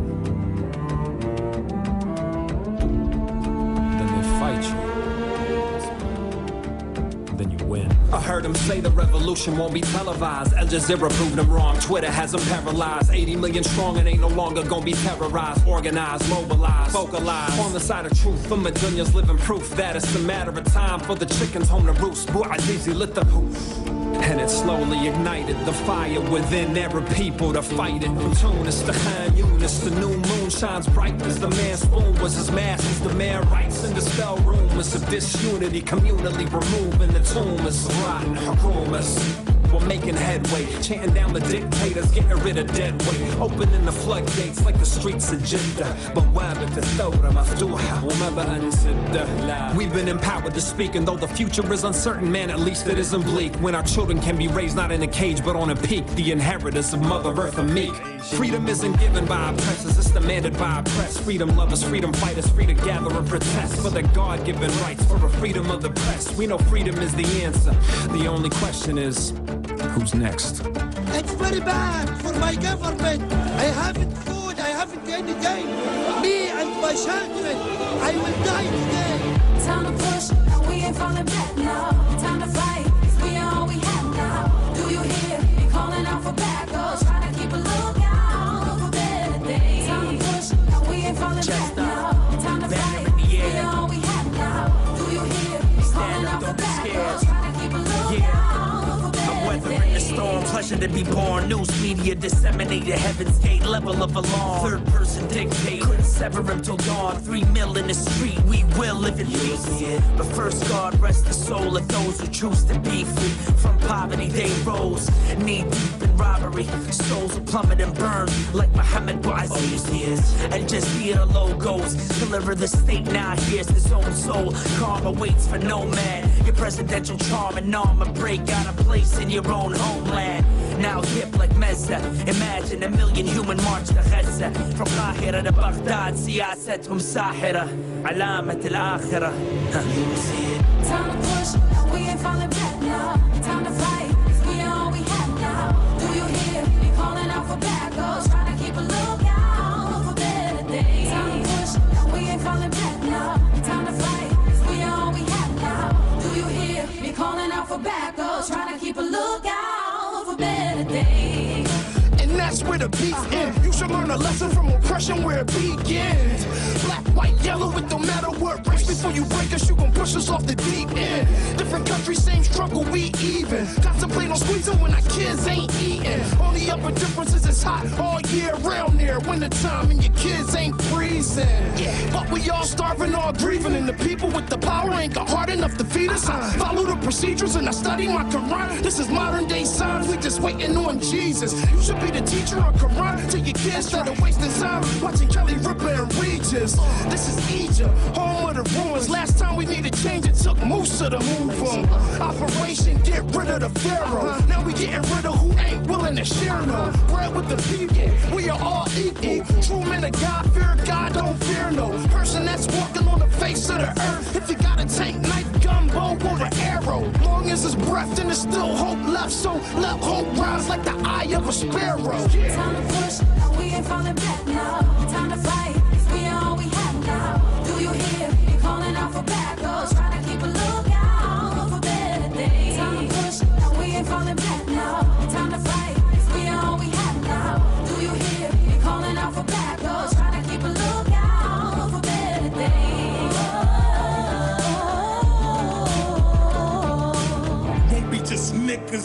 Win. I heard them say the revolution won't be televised. Al Jazeera proved them wrong. Twitter has them paralyzed. 80 million strong and ain't no longer gonna be terrorized. Organized, mobilized, vocalized. On the side of truth, the Medunya's living proof that it's a matter of time for the chickens home to roost. Bouazizi lit the poof. And it slowly ignited the fire within every people to fight it. From Tunis to Khan Yunis, the new moon shines bright as the man's spoon was his mask. as the man writes in the spell room, it's a disunity, communally removing the tomb is rotten hukumas we're making headway. Chanting down the dictators, getting rid of dead weight. Opening the floodgates like the streets of But why but the thawra of a unsiddah. We've been empowered to speak, and though the future is uncertain, man, at least it isn't bleak. When our children can be raised not in a cage but on a peak, the inheritance of Mother Earth and meek. Freedom isn't given by oppressors, it's demanded by oppressed. Freedom lovers, freedom fighters, free to gather and protest for the God given rights, for the freedom of the press. We know freedom is the answer. The only question is who's next? It's very bad for my government. I haven't food, I haven't anything. Me and my children, I will die today. Time to push, we ain't falling back now. Time to fight, 'cause we are all we have now. Do you hear me calling out for backup? To be born. News media disseminated heaven's gate level of alarm. Third person dictate, couldn't sever him till dawn. Three mil in the street, we will live in peace. But first, God rest the soul of those who choose to be free. From poverty, they rose, knee deep in robbery. Souls will plummet and burn like Muhammad Bouaziz. And just hear the logos, deliver the state now hears his own soul. Karma waits for no man. Your presidential charm and armor break out of place in your own homeland Now hip like Mezza. Imagine a million human march to Gaza. From Qahira to Baghdad, سياستهم ساحرة. علامة الآخرة. Huh, You will see it. Time to push, and we ain't falling back now. Time to fight, 'cause we are all we have now. Do you hear me calling out for backup? Trying to keep a lookout for better days. Time to push, and we ain't falling back now. Time to fight, 'cause we are all we have now. Do you hear me calling out for backup? Trying to keep a lookout that's where the beats end. You should learn a lesson from oppression where it begins. Black, white, yellow, it don't matter what race. Before you break us, you gon' push us off the deep end. Different countries, same struggle, we even. Contemplate on squeezing when our kids ain't eating. Only other difference is it's hot all year round there. Winter time and your kids ain't freezing. But we all starving, all grieving. And the people with the power ain't got hard enough to feed us. I follow the procedures and I study my Quran. This is modern day science, we just waiting on Jesus. You should be the teacher of Quran to your kids that are wasting time watching Kelly Ripa and Regis. This is Egypt, home of the ruins. Last time we needed change, it took Musa to move them. Operation get rid of the pharaoh. Uh-huh. Now we getting rid of who ain't willing to share no bread with the people. We are all equal. True men of God fear God, don't fear no person that's walking on the face of the earth. If you got a tank, knife, gun, bow, or the arrow, long as it's breath, then there's still hope left. So let hope rise like the eye of a sparrow. Time to push, we ain't falling back now. Time to fight, Trying to keep a lookout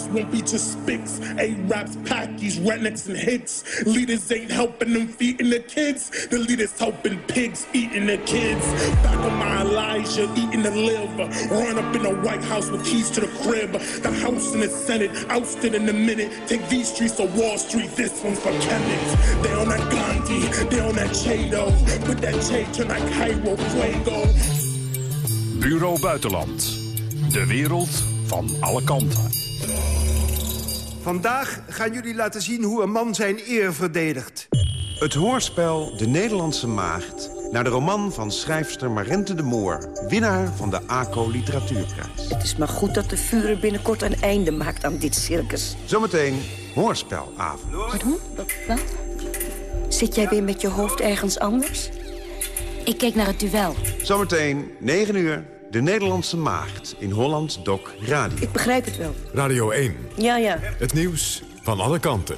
won't be just spics. A-raps, packies, rednecks, and hits. Leaders ain't helping them feeding the kids. The leaders helping pigs eating the kids. Back on my Elijah eating the liver. Run up in the White House with keys to the crib. The House and the Senate ousted in a minute. Take these streets to Wall Street. This one's for chemics. They on that Gandhi, they on that Cheeto. Put that Che turn that Cairo Fuego. Bureau Buitenland. De wereld van alle kanten. Vandaag gaan jullie laten zien hoe een man zijn eer verdedigt. Het hoorspel De Nederlandse Maagd... naar de roman van schrijfster Marente de Moor... winnaar van de ACO Literatuurprijs. Het is maar goed dat de Führer binnenkort een einde maakt aan dit circus. Zometeen hoorspelavond. Pardon? Wat? wat? Zit jij weer met je hoofd ergens anders? Ik keek naar het duel. Zometeen 9 uur De Nederlandse Maagd in Holland Doc Radio. Ik begrijp het wel. Radio 1. Ja, ja. Het nieuws van alle kanten.